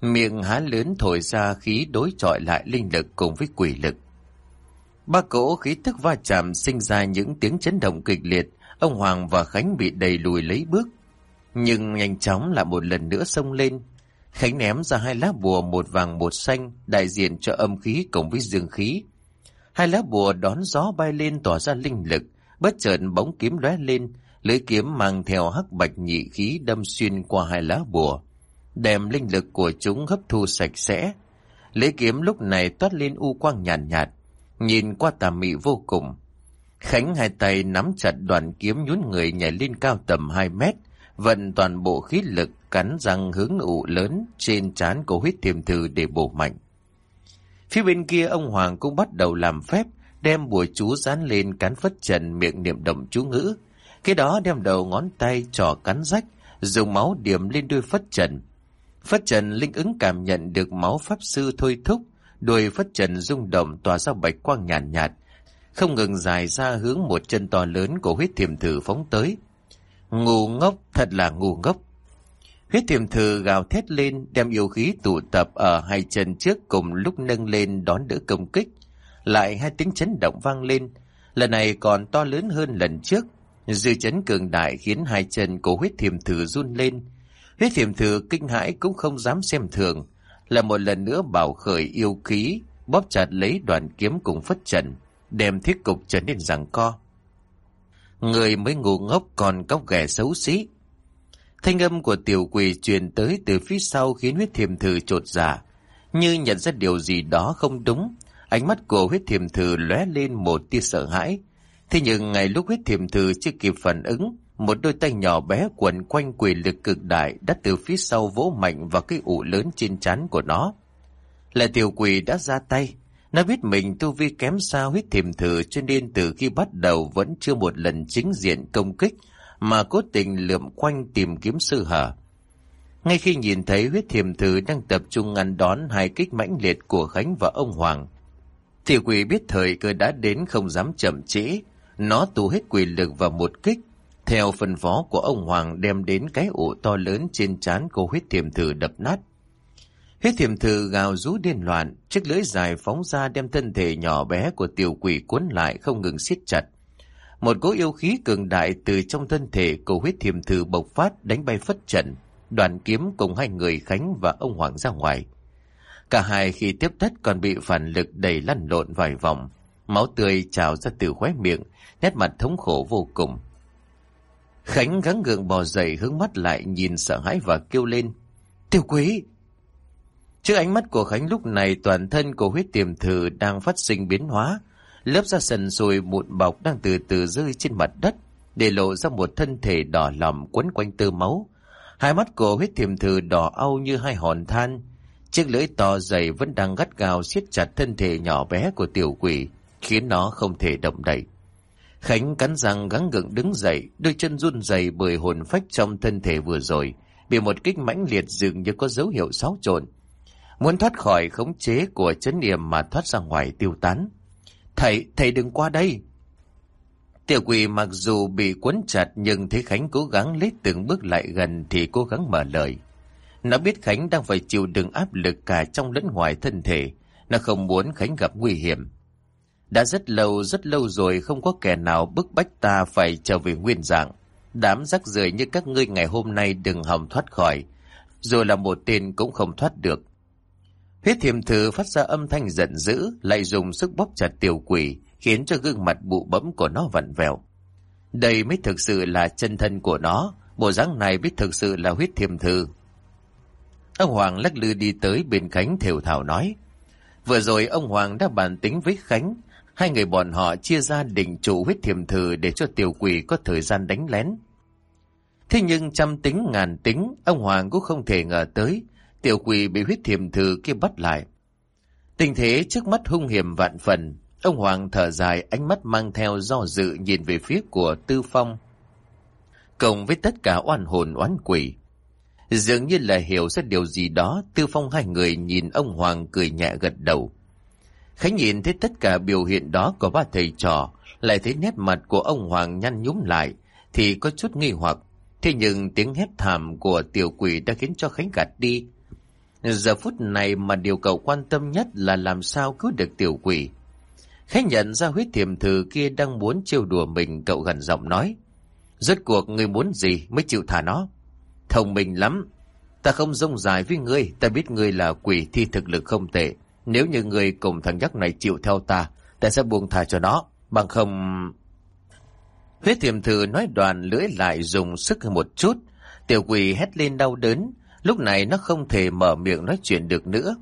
[SPEAKER 1] Miệng há lớn thổi ra khí đối chọi lại linh lực cùng với quỷ lực. Ba cỗ khí tức va chạm sinh ra những tiếng chấn động kịch liệt, ông Hoàng và Khánh bị đầy lùi lấy bước. Nhưng nhanh chóng lại một lần nữa xông lên. Khánh ném ra hai lá bùa một vàng một xanh, đại diện cho âm khí cùng với dương khí. Hai lá bùa đón gió bay lên tỏa ra linh lực, bất chợt bóng kiếm lóe lên, lưỡi kiếm mang theo hắc bạch nhị khí đâm xuyên qua hai lá bùa, đem linh lực của chúng hấp thu sạch sẽ. Lưỡi kiếm lúc này toát lên u quang nhàn nhạt, nhạt, nhìn qua tà mị vô cùng. Khánh hai tay nắm chặt đoàn kiếm nhún người nhảy lên cao tầm 2 mét, vận toàn bộ khí lực cắn răng hướng ụ lớn trên trán của huyết thiềm thư để bổ mạnh. Phía bên kia ông Hoàng cũng bắt đầu làm phép, đem bùa chú dán lên cắn phất trần miệng niệm động chú ngữ, cái đó đem đầu ngón tay trò cắn rách, dùng máu điểm lên đuôi phất trần. Phất trần linh ứng cảm nhận được máu pháp sư thôi thúc, đuôi phất trần rung động tỏa ra bạch quang nhàn nhạt, nhạt, không ngừng dài ra hướng một chân to lớn của huyết thiềm thử phóng tới. Ngu ngốc, thật là ngu ngốc. Huyết thiềm thử gào thét lên, đem yêu khí tụ tập ở hai chân trước cùng lúc nâng lên đón đỡ công kích. Lại hai tiếng chấn động vang lên, lần này còn to lớn hơn lần trước, Dư chấn cường đại khiến hai chân của huyết thiềm thử run lên. Huyết thiềm thử kinh hãi cũng không dám xem thường. Là một lần nữa bảo khởi yêu khí, bóp chặt lấy đoàn kiếm cùng phất trần. đem thiết cục trở nên rằng co. Người mới ngu ngốc còn cóc ghẻ xấu xí. Thanh âm của tiểu quỷ truyền tới từ phía sau khiến huyết thiềm thử trột giả. Như nhận ra điều gì đó không đúng, ánh mắt của huyết thiềm thử lóe lên một tia sợ hãi. Thế nhưng ngay lúc huyết thiềm thử chưa kịp phản ứng, một đôi tay nhỏ bé quẩn quanh quỷ lực cực đại đã từ phía sau vỗ mạnh vào cái ụ lớn trên trán của nó. Là tiểu quỷ đã ra tay, nó biết mình tu vi kém sao huyết thiềm thử cho nên từ khi bắt đầu vẫn chưa một lần chính diện công kích mà cố tình lượm quanh tìm kiếm sư hở. Ngay khi nhìn thấy huyết thiềm thử đang tập trung ngăn đón hai kích mãnh liệt của Khánh và ông Hoàng, tiểu quỷ biết thời cơ đã đến không dám chậm trễ, nó tu hết quỷ lực vào một kích, theo phần phó của ông Hoàng đem đến cái ổ to lớn trên trán cô huyết thiềm thử đập nát. Huyết thiềm thử gào rú điên loạn, chiếc lưỡi dài phóng ra đem thân thể nhỏ bé của tiểu quỷ cuốn lại không ngừng siết chặt. Một cỗ yêu khí cường đại từ trong thân thể cô huyết thiềm thử bộc phát đánh bay phất trận, đoàn kiếm cùng hai người Khánh và ông Hoàng ra ngoài. Cả hai khi tiếp đất còn bị phản lực đẩy lăn lộn vài vòng, máu tươi trào ra từ khóe miệng, nét mặt thống khổ vô cùng. Khánh gắng gượng bò dậy hướng mắt lại nhìn sợ hãi và kêu lên. Tiêu quý! Trước ánh mắt của Khánh lúc này toàn thân của huyết tiềm thử đang phát sinh biến hóa. Lớp da sần sùi mụn bọc đang từ từ rơi trên mặt đất để lộ ra một thân thể đỏ lòm quấn quanh tơ máu. Hai mắt của huyết tiềm thử đỏ au như hai hòn than. Chiếc lưỡi to dày vẫn đang gắt gao siết chặt thân thể nhỏ bé của tiểu quỷ, khiến nó không thể động đậy. Khánh cắn răng gắng gượng đứng dậy, đôi chân run rẩy bởi hồn phách trong thân thể vừa rồi, bị một kích mãnh liệt dường như có dấu hiệu xáo trộn. Muốn thoát khỏi khống chế của chấn niệm mà thoát ra ngoài tiêu tán. Thầy, thầy đừng qua đây. Tiểu quỷ mặc dù bị quấn chặt nhưng thấy Khánh cố gắng lấy từng bước lại gần thì cố gắng mở lời. Nó biết Khánh đang phải chịu đựng áp lực cả trong lẫn ngoài thân thể. Nó không muốn Khánh gặp nguy hiểm. Đã rất lâu, rất lâu rồi không có kẻ nào bức bách ta phải trở về nguyên dạng. Đám rắc rưởi như các ngươi ngày hôm nay đừng hòng thoát khỏi. Rồi là một tên cũng không thoát được. Huyết thiềm thử phát ra âm thanh giận dữ, lại dùng sức bóp chặt tiểu quỷ, khiến cho gương mặt bụ bấm của nó vặn vẹo. Đây mới thực sự là chân thân của nó, bộ dáng này biết thực sự là huyết thiềm thử. Ông Hoàng lắc lư đi tới bên Khánh thều thảo nói. Vừa rồi ông Hoàng đã bàn tính với Khánh, hai người bọn họ chia ra định chủ huyết thiềm thử để cho tiểu quỷ có thời gian đánh lén. Thế nhưng trăm tính ngàn tính, ông Hoàng cũng không thể ngờ tới, tiểu quỷ bị huyết thiềm thử kia bắt lại. Tình thế trước mắt hung hiểm vạn phần, ông Hoàng thở dài ánh mắt mang theo do dự nhìn về phía của Tư Phong. Cộng với tất cả oan hồn oán quỷ. Dường như là hiểu ra điều gì đó, Tư Phong hai người nhìn ông Hoàng cười nhẹ gật đầu. Khánh nhìn thấy tất cả biểu hiện đó của ba thầy trò, lại thấy nét mặt của ông Hoàng nhăn nhúm lại, thì có chút nghi hoặc. Thế nhưng tiếng hét thảm của tiểu quỷ đã khiến cho Khánh gạt đi. Giờ phút này mà điều cậu quan tâm nhất là làm sao cứu được tiểu quỷ. Khánh nhận ra huyết thiềm thử kia đang muốn trêu đùa mình cậu gần giọng nói. Rốt cuộc người muốn gì mới chịu thả nó. Thông minh lắm. Ta không rông dài với ngươi, ta biết ngươi là quỷ thi thực lực không tệ. Nếu như người cùng thằng nhóc này chịu theo ta, ta sẽ buông thả cho nó. Bằng không... Huyết thiềm thử nói đoàn lưỡi lại dùng sức một chút. Tiểu quỷ hét lên đau đớn, Lúc này nó không thể mở miệng nói chuyện được nữa.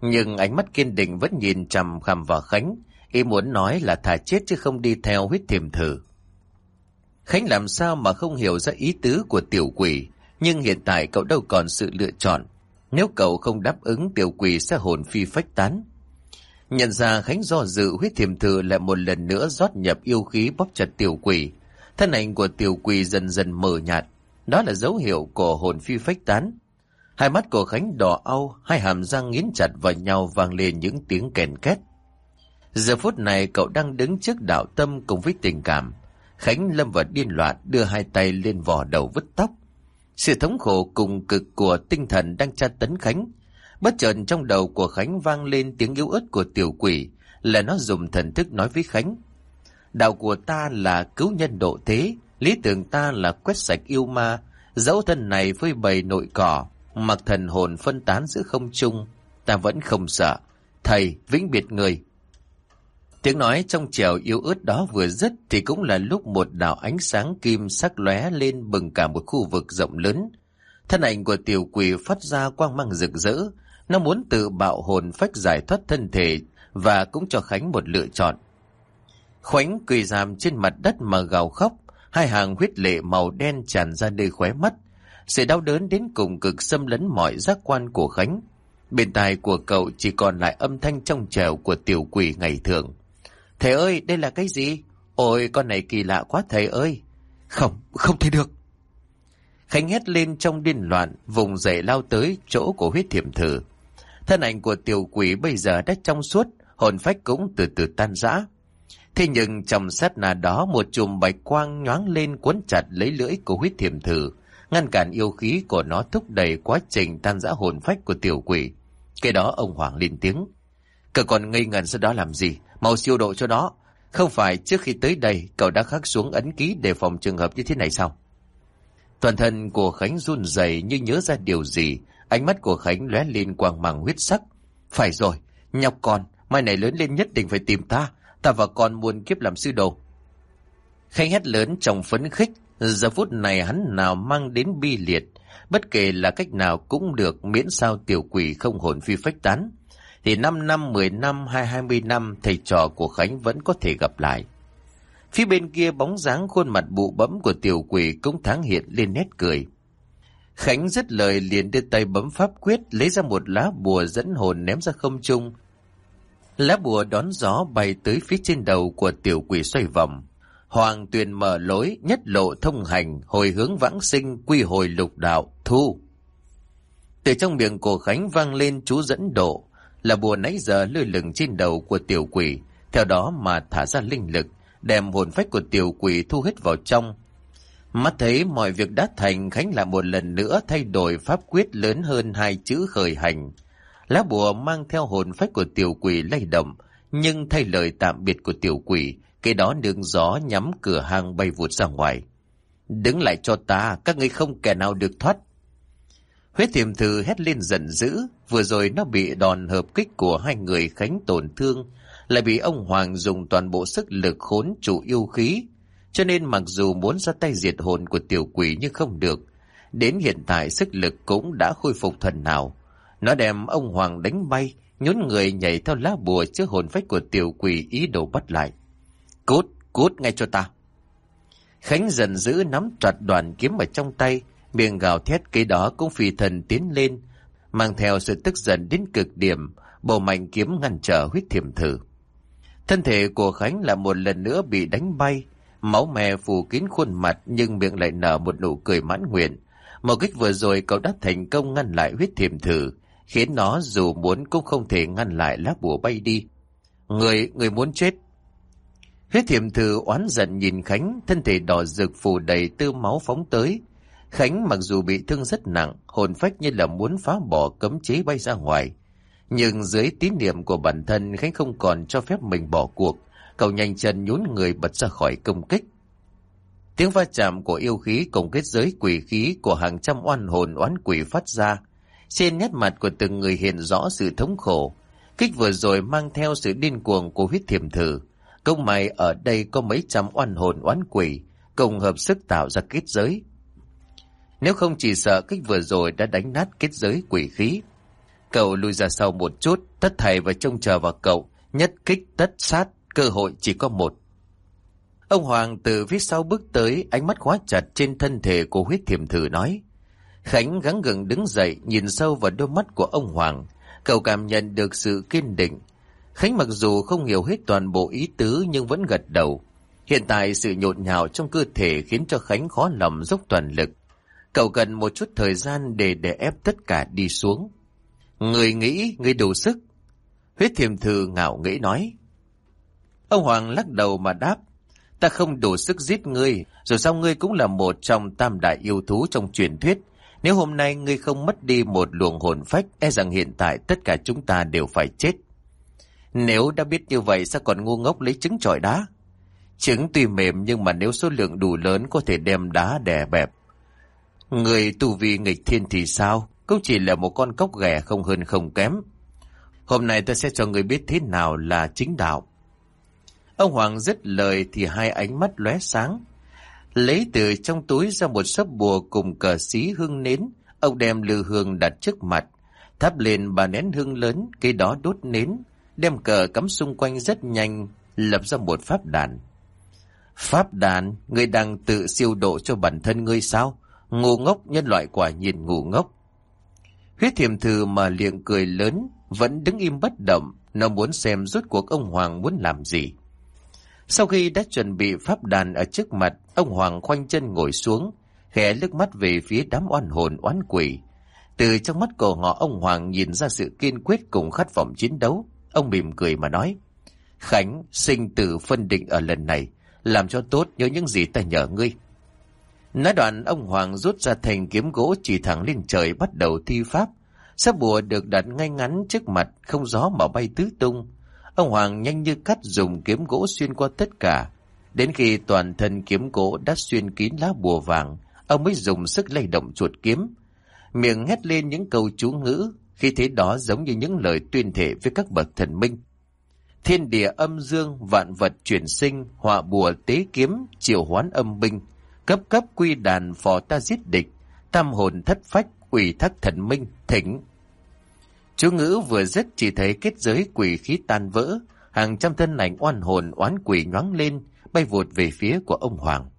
[SPEAKER 1] Nhưng ánh mắt kiên định vẫn nhìn chằm khằm vào Khánh. Ý muốn nói là thả chết chứ không đi theo huyết thiềm thử. Khánh làm sao mà không hiểu ra ý tứ của tiểu quỷ. Nhưng hiện tại cậu đâu còn sự lựa chọn. Nếu cậu không đáp ứng tiểu quỷ sẽ hồn phi phách tán. Nhận ra Khánh do dự huyết thiềm thử lại một lần nữa rót nhập yêu khí bóp chặt tiểu quỷ. Thân ảnh của tiểu quỷ dần dần mờ nhạt. Đó là dấu hiệu của hồn phi phách tán. Hai mắt của Khánh đỏ au, hai hàm răng nghiến chặt vào nhau vang lên những tiếng kèn két. Giờ phút này cậu đang đứng trước đạo tâm cùng với tình cảm. Khánh lâm vào điên loạn đưa hai tay lên vò đầu vứt tóc. Sự thống khổ cùng cực của tinh thần đang tra tấn Khánh. Bất chợt trong đầu của Khánh vang lên tiếng yếu ớt của tiểu quỷ là nó dùng thần thức nói với Khánh. Đạo của ta là cứu nhân độ thế, lý tưởng ta là quét sạch yêu ma, dẫu thân này với bầy nội cỏ, mặc thần hồn phân tán giữa không trung, ta vẫn không sợ. Thầy, vĩnh biệt người. Tiếng nói trong trèo yếu ớt đó vừa dứt thì cũng là lúc một đạo ánh sáng kim sắc lóe lên bừng cả một khu vực rộng lớn. Thân ảnh của tiểu quỷ phát ra quang mang rực rỡ. Nó muốn tự bạo hồn phách giải thoát thân thể và cũng cho Khánh một lựa chọn. Khoánh quỳ giảm trên mặt đất mà gào khóc, hai hàng huyết lệ màu đen tràn ra nơi khóe mắt. Sự đau đớn đến cùng cực xâm lấn mọi giác quan của Khánh. Bên tai của cậu chỉ còn lại âm thanh trong trèo của tiểu quỷ ngày thường. Thầy ơi, đây là cái gì? Ôi, con này kỳ lạ quá thầy ơi. Không, không thể được. Khánh hét lên trong điên loạn, vùng dậy lao tới chỗ của huyết thiểm thử. Thân ảnh của tiểu quỷ bây giờ đã trong suốt, hồn phách cũng từ từ tan rã. Thế nhưng trong sát na đó một chùm bạch quang nhoáng lên cuốn chặt lấy lưỡi của huyết thiểm thử, ngăn cản yêu khí của nó thúc đẩy quá trình tan rã hồn phách của tiểu quỷ. Cái đó ông Hoàng lên tiếng. Cậu còn ngây ngần sau đó làm gì? Mau siêu độ cho nó. Không phải trước khi tới đây cậu đã khắc xuống ấn ký để phòng trường hợp như thế này sao? Toàn thân của Khánh run rẩy như nhớ ra điều gì. Ánh mắt của Khánh lóe lên quang màng huyết sắc. Phải rồi, nhọc con, mai này lớn lên nhất định phải tìm ta. Ta và con muôn kiếp làm sư đồ. Khánh hét lớn trong phấn khích. Giờ phút này hắn nào mang đến bi liệt. Bất kể là cách nào cũng được miễn sao tiểu quỷ không hồn phi phách tán thì 5 năm, 10 năm hay 20 năm thầy trò của Khánh vẫn có thể gặp lại. Phía bên kia bóng dáng khuôn mặt bụ bấm của tiểu quỷ cũng tháng hiện lên nét cười. Khánh dứt lời liền đưa tay bấm pháp quyết lấy ra một lá bùa dẫn hồn ném ra không trung. Lá bùa đón gió bay tới phía trên đầu của tiểu quỷ xoay vòng. Hoàng tuyền mở lối, nhất lộ thông hành, hồi hướng vãng sinh, quy hồi lục đạo, thu. Từ trong miệng của Khánh vang lên chú dẫn độ, là bùa nãy giờ lơ lửng trên đầu của tiểu quỷ, theo đó mà thả ra linh lực, đem hồn phách của tiểu quỷ thu hết vào trong. Mắt thấy mọi việc đã thành, Khánh lại một lần nữa thay đổi pháp quyết lớn hơn hai chữ khởi hành. Lá bùa mang theo hồn phách của tiểu quỷ lay động, nhưng thay lời tạm biệt của tiểu quỷ, cái đó nương gió nhắm cửa hang bay vụt ra ngoài. Đứng lại cho ta, các ngươi không kẻ nào được thoát. Huyết thiềm thư hét lên giận dữ, vừa rồi nó bị đòn hợp kích của hai người khánh tổn thương, lại bị ông Hoàng dùng toàn bộ sức lực khốn chủ yêu khí, cho nên mặc dù muốn ra tay diệt hồn của tiểu quỷ nhưng không được, đến hiện tại sức lực cũng đã khôi phục thần nào. Nó đem ông Hoàng đánh bay, nhún người nhảy theo lá bùa trước hồn phách của tiểu quỷ ý đồ bắt lại. Cút, cút ngay cho ta. Khánh dần giữ nắm chặt đoàn kiếm ở trong tay, miệng gào thét cây đó cũng phi thần tiến lên, mang theo sự tức giận đến cực điểm, bầu mạnh kiếm ngăn trở huyết thiểm thử. Thân thể của Khánh là một lần nữa bị đánh bay, máu mè phủ kín khuôn mặt nhưng miệng lại nở một nụ cười mãn nguyện. Một kích vừa rồi cậu đã thành công ngăn lại huyết thiểm thử, khiến nó dù muốn cũng không thể ngăn lại lá bùa bay đi. Người, người muốn chết. Huyết thiểm thử oán giận nhìn Khánh, thân thể đỏ rực phủ đầy tư máu phóng tới, Khánh mặc dù bị thương rất nặng, hồn phách như là muốn phá bỏ cấm chế bay ra ngoài. Nhưng dưới tín niệm của bản thân Khánh không còn cho phép mình bỏ cuộc, cậu nhanh chân nhún người bật ra khỏi công kích. Tiếng va chạm của yêu khí cùng kết giới quỷ khí của hàng trăm oan hồn oán quỷ phát ra. Trên nét mặt của từng người hiện rõ sự thống khổ. Kích vừa rồi mang theo sự điên cuồng của huyết thiểm thử. Công mày ở đây có mấy trăm oan hồn oán quỷ, cùng hợp sức tạo ra kết giới. Nếu không chỉ sợ cách vừa rồi đã đánh nát kết giới quỷ khí. Cậu lùi ra sau một chút, tất thầy và trông chờ vào cậu, nhất kích tất sát, cơ hội chỉ có một. Ông Hoàng từ phía sau bước tới, ánh mắt khóa chặt trên thân thể của huyết thiểm thử nói. Khánh gắng gượng đứng dậy, nhìn sâu vào đôi mắt của ông Hoàng. Cậu cảm nhận được sự kiên định. Khánh mặc dù không hiểu hết toàn bộ ý tứ nhưng vẫn gật đầu. Hiện tại sự nhộn nhào trong cơ thể khiến cho Khánh khó lòng dốc toàn lực. Cậu cần một chút thời gian để để ép tất cả đi xuống. Người nghĩ, người đủ sức. Huyết thiềm thư ngạo nghĩ nói. Ông Hoàng lắc đầu mà đáp. Ta không đủ sức giết ngươi, rồi sao ngươi cũng là một trong tam đại yêu thú trong truyền thuyết. Nếu hôm nay ngươi không mất đi một luồng hồn phách, e rằng hiện tại tất cả chúng ta đều phải chết. Nếu đã biết như vậy sao còn ngu ngốc lấy trứng trọi đá? Trứng tuy mềm nhưng mà nếu số lượng đủ lớn có thể đem đá đè bẹp. Người tu vi nghịch thiên thì sao? Cũng chỉ là một con cốc ghẻ không hơn không kém. Hôm nay ta sẽ cho người biết thế nào là chính đạo. Ông Hoàng dứt lời thì hai ánh mắt lóe sáng. Lấy từ trong túi ra một sấp bùa cùng cờ xí hương nến, ông đem lư hương đặt trước mặt, thắp lên bà nén hương lớn, cây đó đốt nến, đem cờ cắm xung quanh rất nhanh, lập ra một pháp đàn. Pháp đàn, người đang tự siêu độ cho bản thân ngươi sao? Ngu ngốc nhân loại quả nhìn ngu ngốc. Huyết thiềm thư mà liệng cười lớn, vẫn đứng im bất động, nó muốn xem rốt cuộc ông Hoàng muốn làm gì. Sau khi đã chuẩn bị pháp đàn ở trước mặt, ông Hoàng khoanh chân ngồi xuống, khẽ lướt mắt về phía đám oan hồn oán quỷ. Từ trong mắt của họ ông Hoàng nhìn ra sự kiên quyết cùng khát vọng chiến đấu. Ông mỉm cười mà nói, Khánh, sinh tử phân định ở lần này, làm cho tốt nhớ những gì ta nhờ ngươi. Nói đoạn ông Hoàng rút ra thành kiếm gỗ chỉ thẳng lên trời bắt đầu thi pháp. Sắp bùa được đặt ngay ngắn trước mặt, không gió mà bay tứ tung. Ông Hoàng nhanh như cắt dùng kiếm gỗ xuyên qua tất cả. Đến khi toàn thân kiếm gỗ đã xuyên kín lá bùa vàng, ông mới dùng sức lay động chuột kiếm. Miệng hét lên những câu chú ngữ, khi thế đó giống như những lời tuyên thể với các bậc thần minh. Thiên địa âm dương, vạn vật chuyển sinh, họa bùa tế kiếm, triệu hoán âm binh, cấp cấp quy đàn phò ta giết địch, tam hồn thất phách, ủy thác thần minh, thỉnh. Chú ngữ vừa dứt chỉ thấy kết giới quỷ khí tan vỡ, hàng trăm thân ảnh oan hồn oán quỷ nhoáng lên, bay vụt về phía của ông Hoàng.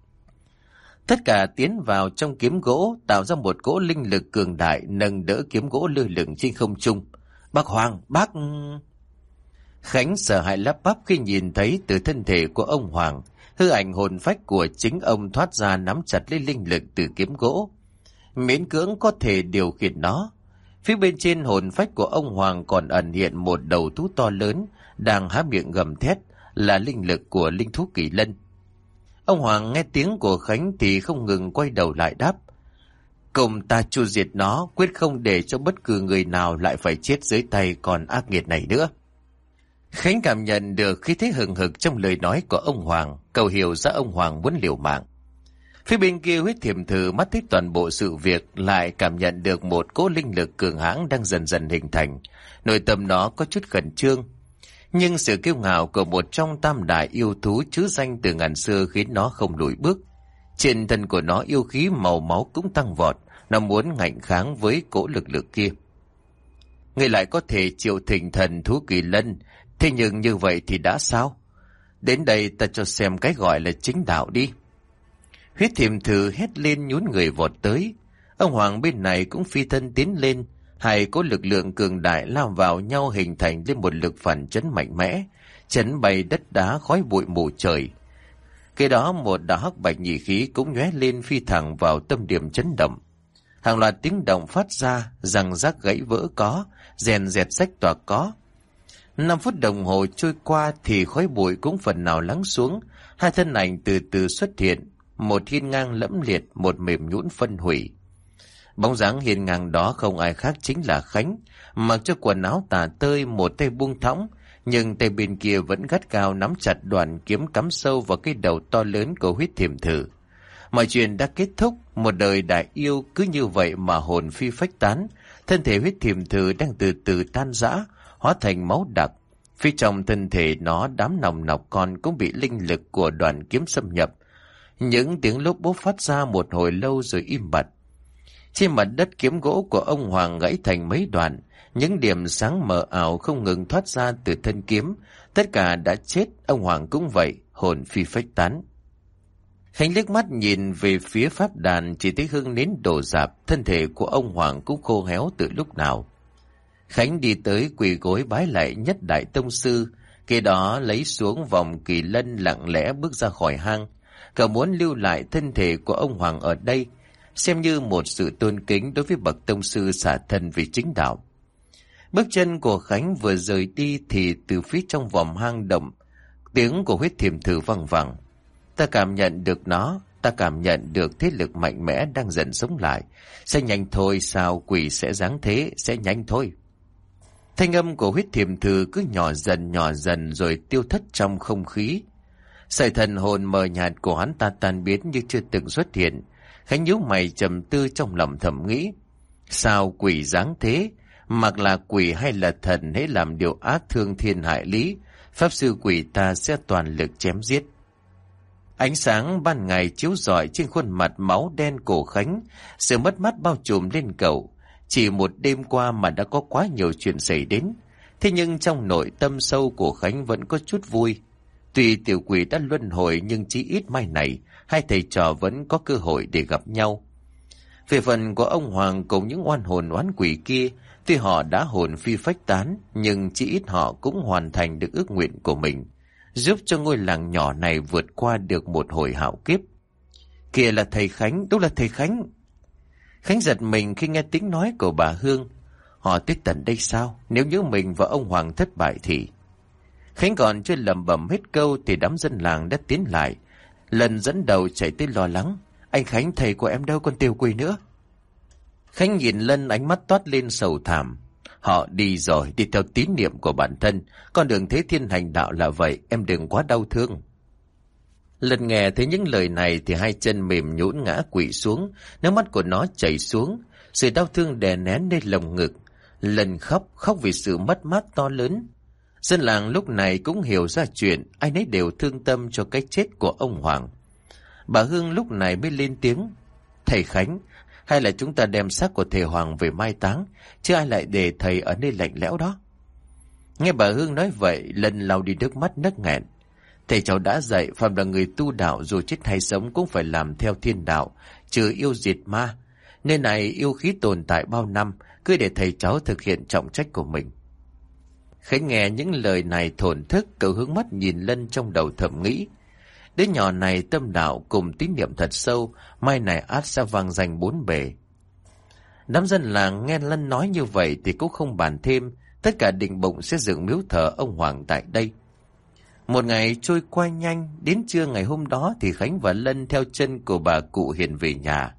[SPEAKER 1] Tất cả tiến vào trong kiếm gỗ, tạo ra một cỗ linh lực cường đại nâng đỡ kiếm gỗ lơ lửng trên không trung. Bác Hoàng, bác... Khánh sợ hãi lắp bắp khi nhìn thấy từ thân thể của ông Hoàng, hư ảnh hồn phách của chính ông thoát ra nắm chặt lấy linh lực từ kiếm gỗ. Miễn cưỡng có thể điều khiển nó. Phía bên trên hồn phách của ông Hoàng còn ẩn hiện một đầu thú to lớn, đang há miệng gầm thét, là linh lực của linh thú kỳ lân. Ông Hoàng nghe tiếng của Khánh thì không ngừng quay đầu lại đáp. Cùng ta chu diệt nó, quyết không để cho bất cứ người nào lại phải chết dưới tay còn ác nghiệt này nữa. Khánh cảm nhận được khí thế hừng hực trong lời nói của ông Hoàng, cầu hiểu ra ông Hoàng muốn liều mạng. Phía bên kia huyết thiểm thử mắt thích toàn bộ sự việc lại cảm nhận được một cỗ linh lực cường hãng đang dần dần hình thành. Nội tâm nó có chút khẩn trương. Nhưng sự kiêu ngạo của một trong tam đại yêu thú chứ danh từ ngàn xưa khiến nó không lùi bước. Trên thân của nó yêu khí màu máu cũng tăng vọt, nó muốn ngạnh kháng với cỗ lực lượng kia. Người lại có thể chịu thỉnh thần thú kỳ lân, thế nhưng như vậy thì đã sao? Đến đây ta cho xem cái gọi là chính đạo đi. Huyết thiềm thử hét lên nhún người vọt tới. Ông Hoàng bên này cũng phi thân tiến lên. Hai có lực lượng cường đại lao vào nhau hình thành lên một lực phản chấn mạnh mẽ. Chấn bay đất đá khói bụi mù trời. Cái đó một đạo hắc bạch nhị khí cũng nhóe lên phi thẳng vào tâm điểm chấn động. Hàng loạt tiếng động phát ra, răng rác gãy vỡ có, rèn dẹt sách tỏa có. Năm phút đồng hồ trôi qua thì khói bụi cũng phần nào lắng xuống, hai thân ảnh từ từ xuất hiện, một hiên ngang lẫm liệt, một mềm nhũn phân hủy. Bóng dáng hiên ngang đó không ai khác chính là Khánh, mặc cho quần áo tà tơi một tay buông thõng, nhưng tay bên kia vẫn gắt cao nắm chặt đoàn kiếm cắm sâu vào cái đầu to lớn của huyết thiểm thử. Mọi chuyện đã kết thúc, một đời đại yêu cứ như vậy mà hồn phi phách tán, thân thể huyết thiểm thử đang từ từ tan rã, hóa thành máu đặc. Phía trong thân thể nó đám nòng nọc con cũng bị linh lực của đoàn kiếm xâm nhập, những tiếng lốp bốp phát ra một hồi lâu rồi im bặt. Trên mặt đất kiếm gỗ của ông Hoàng gãy thành mấy đoạn, những điểm sáng mờ ảo không ngừng thoát ra từ thân kiếm. Tất cả đã chết, ông Hoàng cũng vậy, hồn phi phách tán. Khánh liếc mắt nhìn về phía pháp đàn chỉ thấy hương nến đổ dạp, thân thể của ông Hoàng cũng khô héo từ lúc nào. Khánh đi tới quỳ gối bái lại nhất đại tông sư, kia đó lấy xuống vòng kỳ lân lặng lẽ bước ra khỏi hang, cậu muốn lưu lại thân thể của ông Hoàng ở đây, xem như một sự tôn kính đối với bậc tông sư xả thân vì chính đạo. Bước chân của Khánh vừa rời đi thì từ phía trong vòng hang động, tiếng của huyết thiềm thử văng vẳng. Ta cảm nhận được nó, ta cảm nhận được thế lực mạnh mẽ đang dần sống lại. Sẽ nhanh thôi sao quỷ sẽ dáng thế, sẽ nhanh thôi. Thanh âm của huyết thiềm thư cứ nhỏ dần nhỏ dần rồi tiêu thất trong không khí. Sợi thần hồn mờ nhạt của hắn ta tan biến như chưa từng xuất hiện. Khánh nhíu mày trầm tư trong lòng thầm nghĩ. Sao quỷ dáng thế? Mặc là quỷ hay là thần hãy làm điều ác thương thiên hại lý. Pháp sư quỷ ta sẽ toàn lực chém giết. Ánh sáng ban ngày chiếu rọi trên khuôn mặt máu đen cổ Khánh, sự mất mát bao trùm lên cậu. Chỉ một đêm qua mà đã có quá nhiều chuyện xảy đến. Thế nhưng trong nội tâm sâu của Khánh vẫn có chút vui. Tuy tiểu quỷ đã luân hồi nhưng chỉ ít mai này, hai thầy trò vẫn có cơ hội để gặp nhau. Về phần của ông Hoàng cùng những oan hồn oán quỷ kia, tuy họ đã hồn phi phách tán, nhưng chỉ ít họ cũng hoàn thành được ước nguyện của mình, giúp cho ngôi làng nhỏ này vượt qua được một hồi hạo kiếp. Kìa là thầy Khánh, đúng là thầy Khánh. Khánh giật mình khi nghe tiếng nói của bà Hương. Họ tới tận đây sao? Nếu như mình và ông Hoàng thất bại thì... Khánh còn chưa lầm bẩm hết câu thì đám dân làng đã tiến lại. Lần dẫn đầu chạy tới lo lắng. Anh Khánh thầy của em đâu còn tiêu quỳ nữa. Khánh nhìn Lân ánh mắt toát lên sầu thảm. Họ đi rồi, đi theo tín niệm của bản thân. Con đường thế thiên hành đạo là vậy, em đừng quá đau thương lật nghe thấy những lời này thì hai chân mềm nhũn ngã quỵ xuống, nước mắt của nó chảy xuống, sự đau thương đè nén lên lồng ngực. Lần khóc, khóc vì sự mất mát to lớn. Dân làng lúc này cũng hiểu ra chuyện, ai nấy đều thương tâm cho cái chết của ông Hoàng. Bà Hương lúc này mới lên tiếng. Thầy Khánh, hay là chúng ta đem xác của thầy Hoàng về mai táng, chứ ai lại để thầy ở nơi lạnh lẽo đó? Nghe bà Hương nói vậy, lần lau đi nước mắt nấc nghẹn. Thầy cháu đã dạy, phạm là người tu đạo dù chết hay sống cũng phải làm theo thiên đạo, trừ yêu diệt ma. Nên này yêu khí tồn tại bao năm, cứ để thầy cháu thực hiện trọng trách của mình. Khánh nghe những lời này thổn thức, cậu hướng mắt nhìn Lân trong đầu thầm nghĩ. Đứa nhỏ này tâm đạo cùng tín niệm thật sâu, mai này át sẽ vang danh bốn bề. Đám dân làng nghe Lân nói như vậy thì cũng không bàn thêm, tất cả định bụng sẽ dựng miếu thờ ông Hoàng tại đây. Một ngày trôi qua nhanh, đến trưa ngày hôm đó thì Khánh và Lân theo chân của bà cụ Hiền về nhà.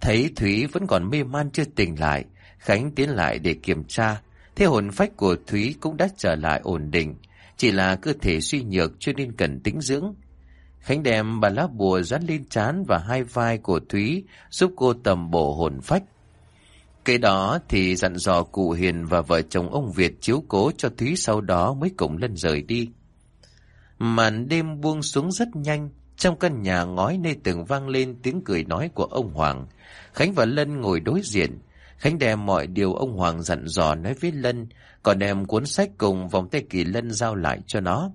[SPEAKER 1] Thấy Thúy vẫn còn mê man chưa tỉnh lại, Khánh tiến lại để kiểm tra. Thế hồn phách của Thúy cũng đã trở lại ổn định, chỉ là cơ thể suy nhược cho nên cần tính dưỡng. Khánh đem bà lá bùa dán lên trán và hai vai của Thúy giúp cô tầm bổ hồn phách. Kế đó thì dặn dò cụ Hiền và vợ chồng ông Việt chiếu cố cho Thúy sau đó mới cùng lân rời đi. Màn đêm buông xuống rất nhanh, trong căn nhà ngói nơi từng vang lên tiếng cười nói của ông Hoàng. Khánh và Lân ngồi đối diện. Khánh đem mọi điều ông Hoàng dặn dò nói với Lân, còn đem cuốn sách cùng vòng tay kỳ Lân giao lại cho nó.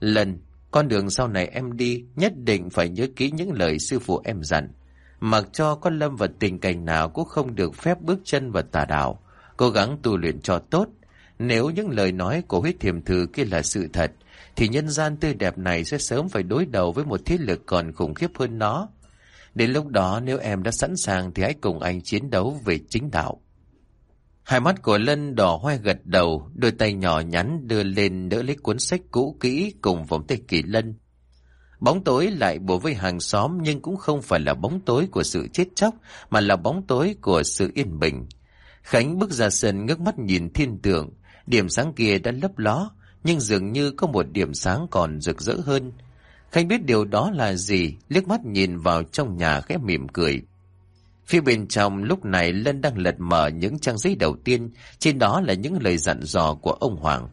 [SPEAKER 1] Lân, con đường sau này em đi, nhất định phải nhớ kỹ những lời sư phụ em dặn. Mặc cho con lâm vào tình cảnh nào cũng không được phép bước chân vào tà đạo. Cố gắng tu luyện cho tốt. Nếu những lời nói của huyết thiềm thư kia là sự thật, thì nhân gian tươi đẹp này sẽ sớm phải đối đầu với một thế lực còn khủng khiếp hơn nó. Đến lúc đó nếu em đã sẵn sàng thì hãy cùng anh chiến đấu về chính đạo. Hai mắt của Lân đỏ hoe gật đầu, đôi tay nhỏ nhắn đưa lên đỡ lấy cuốn sách cũ kỹ cùng vòng tay kỳ lân. Bóng tối lại bổ với hàng xóm nhưng cũng không phải là bóng tối của sự chết chóc mà là bóng tối của sự yên bình. Khánh bước ra sân ngước mắt nhìn thiên tượng, điểm sáng kia đã lấp ló, nhưng dường như có một điểm sáng còn rực rỡ hơn. Khanh biết điều đó là gì, liếc mắt nhìn vào trong nhà khẽ mỉm cười. Phía bên trong lúc này Lân đang lật mở những trang giấy đầu tiên, trên đó là những lời dặn dò của ông Hoàng.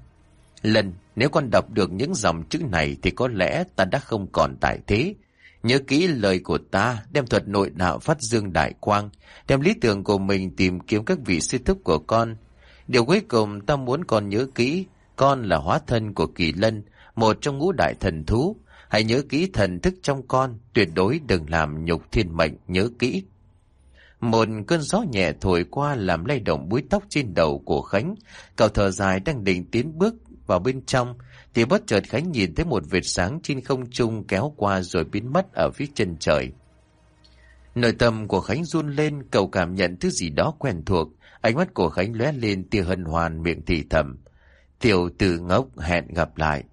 [SPEAKER 1] Lân, nếu con đọc được những dòng chữ này thì có lẽ ta đã không còn tại thế. Nhớ kỹ lời của ta, đem thuật nội đạo phát dương đại quang, đem lý tưởng của mình tìm kiếm các vị sư thúc của con. Điều cuối cùng ta muốn con nhớ kỹ, con là hóa thân của kỳ lân, một trong ngũ đại thần thú. Hãy nhớ kỹ thần thức trong con, tuyệt đối đừng làm nhục thiên mệnh, nhớ kỹ. Một cơn gió nhẹ thổi qua làm lay động búi tóc trên đầu của Khánh. Cậu thở dài đang định tiến bước vào bên trong, thì bất chợt Khánh nhìn thấy một vệt sáng trên không trung kéo qua rồi biến mất ở phía chân trời. Nội tâm của Khánh run lên, cậu cảm nhận thứ gì đó quen thuộc. Ánh mắt của Khánh lóe lên tia hân hoàn miệng thì thầm. Tiểu tử ngốc hẹn gặp lại.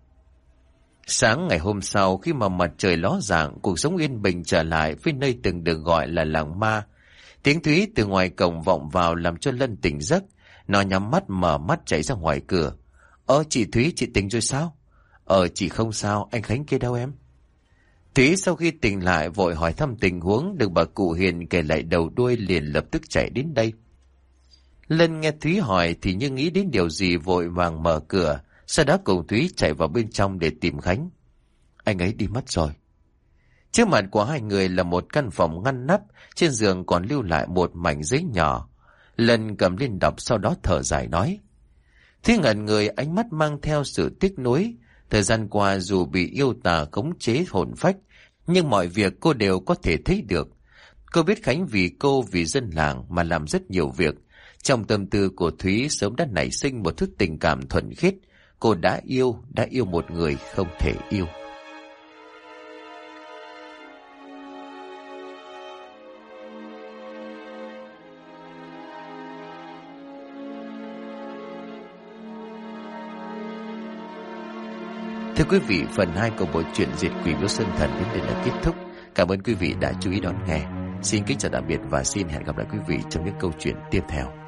[SPEAKER 1] Sáng ngày hôm sau khi mà mặt trời ló dạng, cuộc sống yên bình trở lại với nơi từng được gọi là làng ma. Tiếng Thúy từ ngoài cổng vọng vào làm cho Lân tỉnh giấc. Nó nhắm mắt mở mắt chạy ra ngoài cửa. Ờ chị Thúy chị tỉnh rồi sao? Ờ chị không sao, anh Khánh kia đâu em? Thúy sau khi tỉnh lại vội hỏi thăm tình huống được bà cụ Hiền kể lại đầu đuôi liền lập tức chạy đến đây. Lân nghe Thúy hỏi thì như nghĩ đến điều gì vội vàng mở cửa, Sau đó cùng Thúy chạy vào bên trong để tìm Khánh. Anh ấy đi mất rồi. Trước mặt của hai người là một căn phòng ngăn nắp, trên giường còn lưu lại một mảnh giấy nhỏ. Lần cầm lên đọc sau đó thở dài nói. Thúy ngẩn người ánh mắt mang theo sự tiếc nuối. Thời gian qua dù bị yêu tà khống chế hồn phách, nhưng mọi việc cô đều có thể thấy được. Cô biết Khánh vì cô, vì dân làng mà làm rất nhiều việc. Trong tâm tư của Thúy sớm đã nảy sinh một thức tình cảm thuần khiết. Cô đã yêu, đã yêu một người không thể yêu. Thưa quý vị, phần 2 của bộ truyện Diệt Quỷ Miếu Sơn Thần đến đây là kết thúc. Cảm ơn quý vị đã chú ý đón nghe. Xin kính chào tạm biệt và xin hẹn gặp lại quý vị trong những câu chuyện tiếp theo.